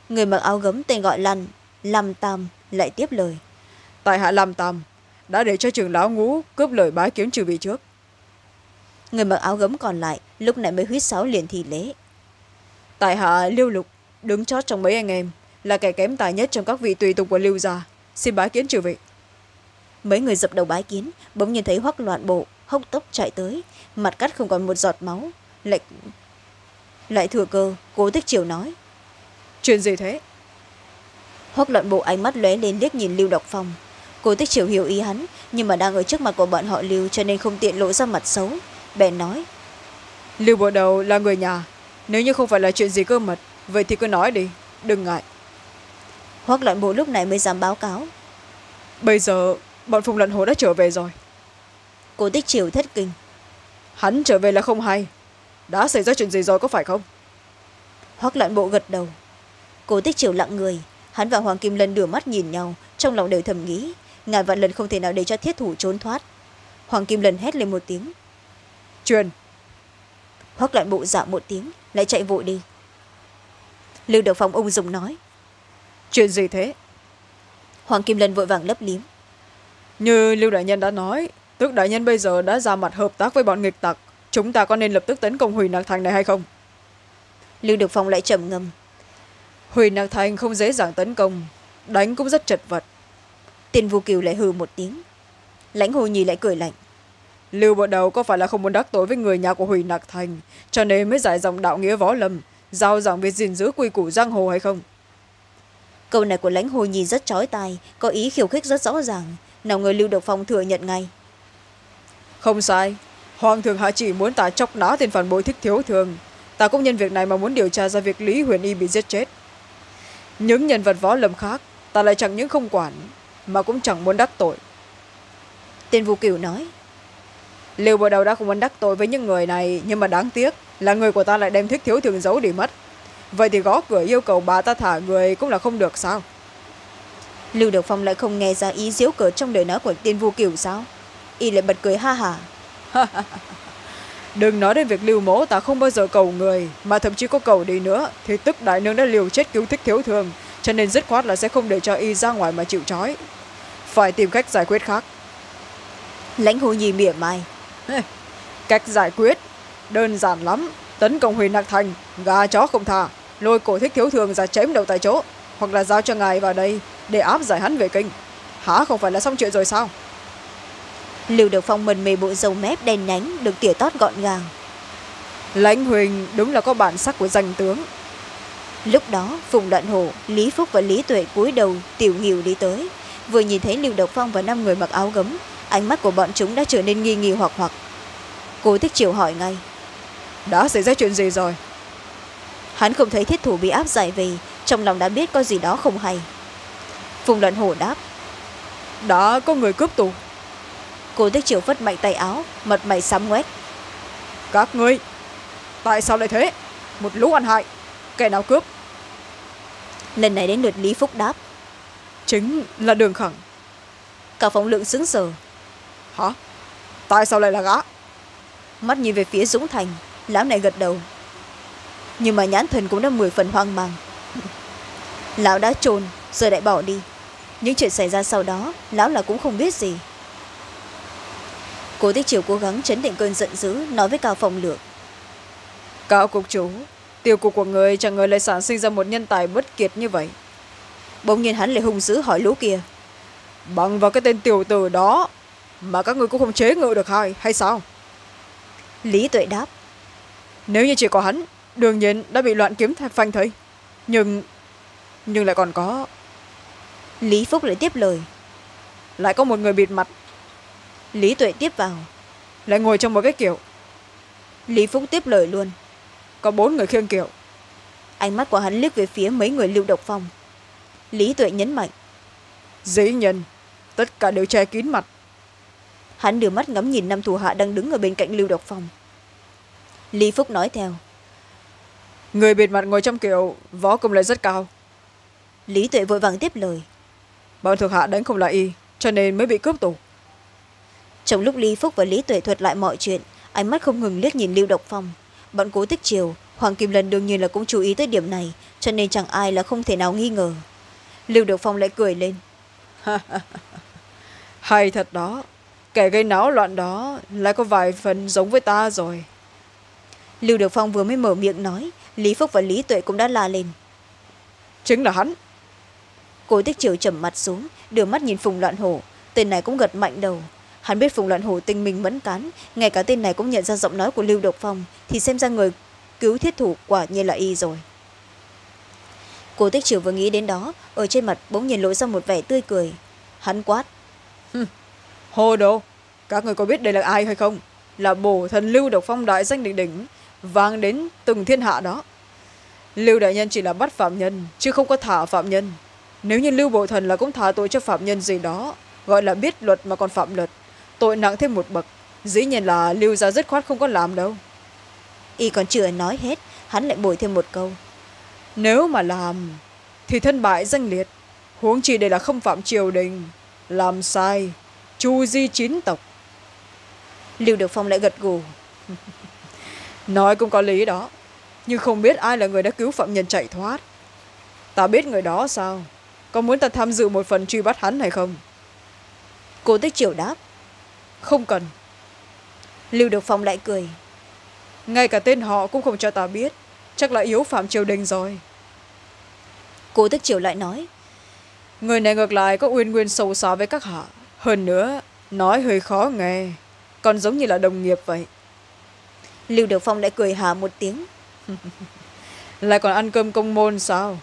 Người mặc áo gấm tên gọi lăn lâm tam lại tiếp lời. Tại hạ lâm tam đã để cho trường lão ngũ cướp lời bái kiến chư vị trước. Người mặc áo gấm còn lại lúc này mới huýt sáo liền thì lễ. Tại hạ lưu lục đứng chót trong mấy anh em là kẻ kém tài nhất trong các vị tùy tục của lưu gia xin bái kiến chư vị. Mấy người dập đầu bái kiến bỗng nhìn thấy hoắc loạn bộ hốc tốc chạy tới mặt cắt không còn một giọt máu lại lại thừa cơ cố tích triều nói. Chuyện gì thế? Hoắc loạn bộ ánh mắt lóe lên liếc nhìn lưu độc phong. Cô tích triều hiểu ý hắn nhưng mà đang ở trước mặt của bọn họ lưu cho nên không tiện lộ ra mặt xấu. Bèn nói. Lưu bộ đầu là người nhà. Nếu như không phải là chuyện gì cơ mật vậy thì cứ nói đi đừng ngại. Hoác loạn bộ lúc này mới dám báo cáo. Bây giờ bọn phùng lận hồ đã trở về rồi. Cô tích triều thất kinh. Hắn trở về là không hay đã xảy ra chuyện gì rồi có phải không? Hoác loạn bộ gật đầu. Cô tích triều lặng người. Hắn và hoàng kim lân đưa mắt nhìn nhau trong lòng đều thầm nghĩ ngàn vạn lần không thể nào để cho thiết thủ trốn thoát. Hoàng kim lân hét lên một tiếng. Truyền. Hoác loạn bộ dạ một tiếng lại chạy vội đi. Lưu được phòng ung dùng nói. Chuyện gì thế? Hoàng kim lân vội vàng lấp liếm. Như lưu đại nhân đã nói tước đại nhân bây giờ đã ra mặt hợp tác với bọn nghịch tặc chúng ta có nên lập tức tấn công hủy nạc thành này hay không? Lưu được phong lại trầm ngâm. Hủy nạc thành không dễ dàng tấn công đánh cũng rất chật vật. Tiền vu kiều lại hừ một tiếng. Lãnh hồ nhi lại cười lạnh. Lưu bộ đầu có phải là không muốn đắc tội với người nhà của hủy nạc thành cho nên mới giải dòng đạo nghĩa võ lâm giao giảng việc gìn giữ quy củ giang hồ hay không? Câu này của lãnh hồ nhi rất trói tai có ý khiêu khích rất rõ ràng. Nào người lưu độc phong thừa nhận ngay. Không sai hoàng thượng hạ chỉ muốn ta chọc nã tên phản bội thích thiếu thường. Ta cũng nhân việc này mà muốn điều tra ra việc lý huyền y bị giết chết. Những nhân vật võ lâm khác ta lại chẳng những không quản mà cũng chẳng muốn đắc tội. Tên vũ cửu nói liêu bộ đầu đã không muốn đắc tội với những người này nhưng mà đáng tiếc là người của ta lại đem thích thiếu thường giấu đi mất. Vậy thì gõ cửa yêu cầu bà ta thả người cũng là không được sao? Lưu được phong lại không nghe ra ý diễu cợt trong lời nói của tiên vu cửu sao? Y lại bật cười ha hả đừng nói đến việc lưu mỗ ta không bao giờ cầu người mà thậm chí có cầu đi nữa thì tức đại nương đã liều chết cứu thích thiếu thường cho nên dứt khoát là sẽ không để cho y ra ngoài mà chịu trói. Phải tìm cách giải quyết khác. Lãnh hồ nhi mỉa mai. Cách giải quyết? Đơn giản lắm. Tấn công huyền nạc thành gà chó không thà lôi cổ thích thiếu thường ra chém đầu tại chỗ. Hoặc là giao cho ngài vào đây để áp giải hắn về kinh. Hả không phải là xong chuyện rồi sao lưu được phong mần mề bộ dầu mép đen nhánh được tỉa tót gọn gàng. Lãnh huỳnh đúng là có bản sắc của danh tướng. Lúc đó phùng đoạn hổ lý phúc và lý tuệ cúi đầu tiểu nghỉu đi tới. Vừa nhìn thấy lưu độc phong và năm người mặc áo gấm ánh mắt của bọn chúng đã trở nên nghi nghi hoặc hoặc. Cô thích chiều hỏi ngay đã xảy ra chuyện gì rồi? Hắn không thấy thiết thủ bị áp giải về trong lòng đã biết có gì đó không hay. Phùng đoạn hổ đáp đã có người cướp tù cô thích chiều phất mạnh tay áo mật mày sắm ngoét. Các ngươi tại sao lại thế? Một lũ ăn hại kẻ nào cướp? Lần này đến lượt lý phúc đáp. Chính là đường khẳng. Cả phóng lượng xứng sở hả? Tại sao lại là gã? Mắt nhìn về phía dũng thành lão này gật đầu. Nhưng mà nhãn thần cũng đã mười phần hoang mang. Lão đã trồn giờ lại bỏ đi. Những chuyện xảy ra sau đó lão là cũng không biết gì cố tích triều cố gắng chấn định cơn giận dữ nói với cao phòng lượng cao cục chủ tiêu cục của người chẳng ngờ lại sản sinh ra một nhân tài bất kiệt như vậy. Bỗng nhiên hắn lại hung dữ hỏi lũ kia. Bằng vào cái tên tiểu tử đó mà các người cũng không chế ngự được hay hay sao? Lý tuệ đáp. Nếu như chỉ có hắn đương nhiên đã bị loạn kiếm phanh thây nhưng nhưng lại còn có. Lý phúc lại tiếp lời. Lại có một người bịt mặt lý tuệ tiếp vào. Lại ngồi trong một cái kiểu. Lý phúc tiếp lời luôn. Có bốn người khiêng kiểu. Ánh mắt của hắn liếc về phía mấy người lưu độc phong. Lý tuệ nhấn mạnh. Dĩ nhân tất cả đều che kín mặt. Hắn đưa mắt ngắm nhìn năm thủ hạ đang đứng ở bên cạnh lưu độc phong. Lý phúc nói theo. Người bịt mặt ngồi trong kiểu võ công lại rất cao. Lý tuệ vội vàng tiếp lời. Bọn thuộc hạ đánh không lại y cho nên mới bị cướp tù trong lúc lý phúc và lý tuệ thuật lại mọi chuyện ánh mắt không ngừng liếc nhìn lưu độc phong. Bọn cố tích triều hoàng kim lần đương nhiên là cũng chú ý tới điểm này cho nên chẳng ai là không thể nào nghi ngờ. Lưu độc phong lại cười lên. Hay thật đó kẻ gây náo loạn đó lại có vài phần giống với ta rồi. Lưu độc phong vừa mới mở miệng nói lý phúc và lý tuệ cũng đã la lên. Chính là hắn. Cố tích triều trầm mặt xuống đưa mắt nhìn phùng loạn hổ tên này cũng gật mạnh đầu hắn biết phùng loạn hổ tinh minh mẫn cán ngay cả tên này cũng nhận ra giọng nói của lưu độc phong, thì xem ra người cứu thiết thủ quả nhiên là y rồi. Cô tích triều vừa nghĩ đến đó, ở trên mặt bỗng nhiên lộ ra một vẻ tươi cười. Hắn quát hồ đồ các người có biết đây là ai hay không? Là bổ thần lưu độc phong đại danh đỉnh đỉnh, vang đến từng thiên hạ đó. Lưu đại nhân chỉ là bắt phạm nhân, chứ không có thả phạm nhân. Nếu như lưu bộ thần là cũng thả tội cho phạm nhân gì đó, gọi là biết luật mà còn phạm luật tội nặng thêm một bậc. Dĩ nhiên là lưu gia dứt khoát không có làm đâu. Y còn chưa nói hết hắn lại bồi thêm một câu. Nếu mà làm thì thân bại danh liệt. Huống chi đây là không phạm triều đình. Làm sai chu di chín tộc. Lưu được phong lại gật gù. Nói cũng có lý đó. Nhưng không biết ai là người đã cứu phạm nhân chạy thoát. Ta biết người đó sao? Có muốn ta tham dự một phần truy bắt hắn hay không? Cô tích triều đáp không cần. Lưu được phong lại cười. Ngay cả tên họ cũng không cho ta biết. Chắc là yếu phạm triều đình rồi. Cô tích triều lại nói. Người này ngược lại có uyên nguyên sâu xa với các hạ. Hơn nữa nói hơi khó nghe. Còn giống như là đồng nghiệp vậy. Lưu được phong lại cười hà một tiếng. Lại còn ăn cơm công môn sao?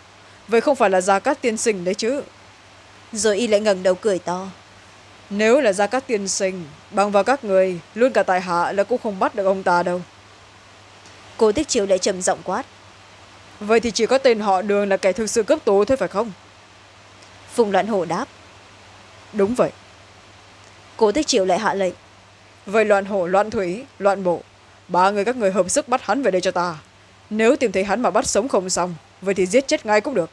Vậy không phải là gia cát tiên sinh đấy chứ? Rồi y lại ngẩng đầu cười to nếu là gia cát tiên sinh bằng vào các người luôn cả tại hạ là cũng không bắt được ông ta đâu. Cô tích triều lại trầm giọng quát. Vậy thì chỉ có tên họ đường là kẻ thực sự cấp tố thôi phải không? Phùng loạn hổ đáp. Đúng vậy. Cô tích triều lại hạ lệnh. Vậy loạn hổ loạn thủy loạn bộ ba người các người hợp sức bắt hắn về đây cho ta. Nếu tìm thấy hắn mà bắt sống không xong vậy thì giết chết ngay cũng được.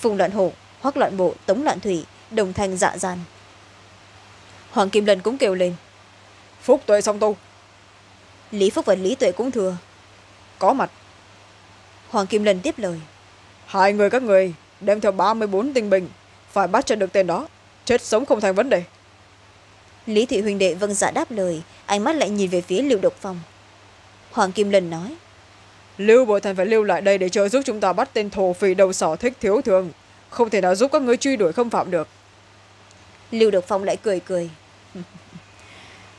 Phùng loạn hổ hoắc loạn bộ tống loạn thủy đồng thanh dạ gian hoàng kim lần cũng kêu lên. Phúc tuệ song tu. Lý phúc và lý tuệ cũng thừa. Có mặt. Hoàng kim lần tiếp lời. Hai người các người đem theo ba mươi bốn tinh binh phải bắt cho được tên đó. Chết sống không thành vấn đề. Lý thị huỳnh đệ vâng dạ đáp lời ánh mắt lại nhìn về phía lưu độc phong. Hoàng kim lần nói lưu bộ thành phải lưu lại đây để trợ giúp chúng ta bắt tên thổ phỉ đầu sỏ thích thiếu thường. Không thể nào giúp các người truy đuổi không phạm được. Lưu độc phong lại cười cười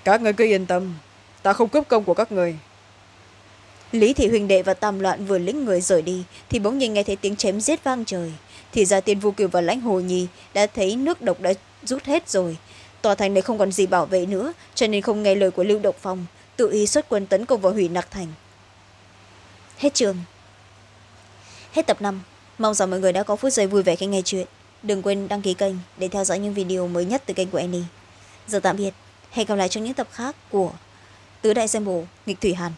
các người cứ yên tâm, ta không cướp công của các người. Lý thị huỳnh đệ và tam loạn vừa lĩnh người rời đi, thì bỗng nhiên nghe thấy tiếng chém giết vang trời. Thì ra tiên vu kiều và lãnh hồ nhi đã thấy nước độc đã rút hết rồi. Tòa thành này không còn gì bảo vệ nữa, cho nên không nghe lời của lưu độc phong, tự ý xuất quân tấn công vào hủy nặc thành. Hết trường hết tập năm. Mong rằng mọi người đã có phút giây vui vẻ khi nghe chuyện. Đừng quên đăng ký kênh để theo dõi những video mới nhất từ kênh của annie giờ tạm biệt. Hẹn gặp lại trong những tập khác của tứ đại danh bồ, nghịch thủy hàn.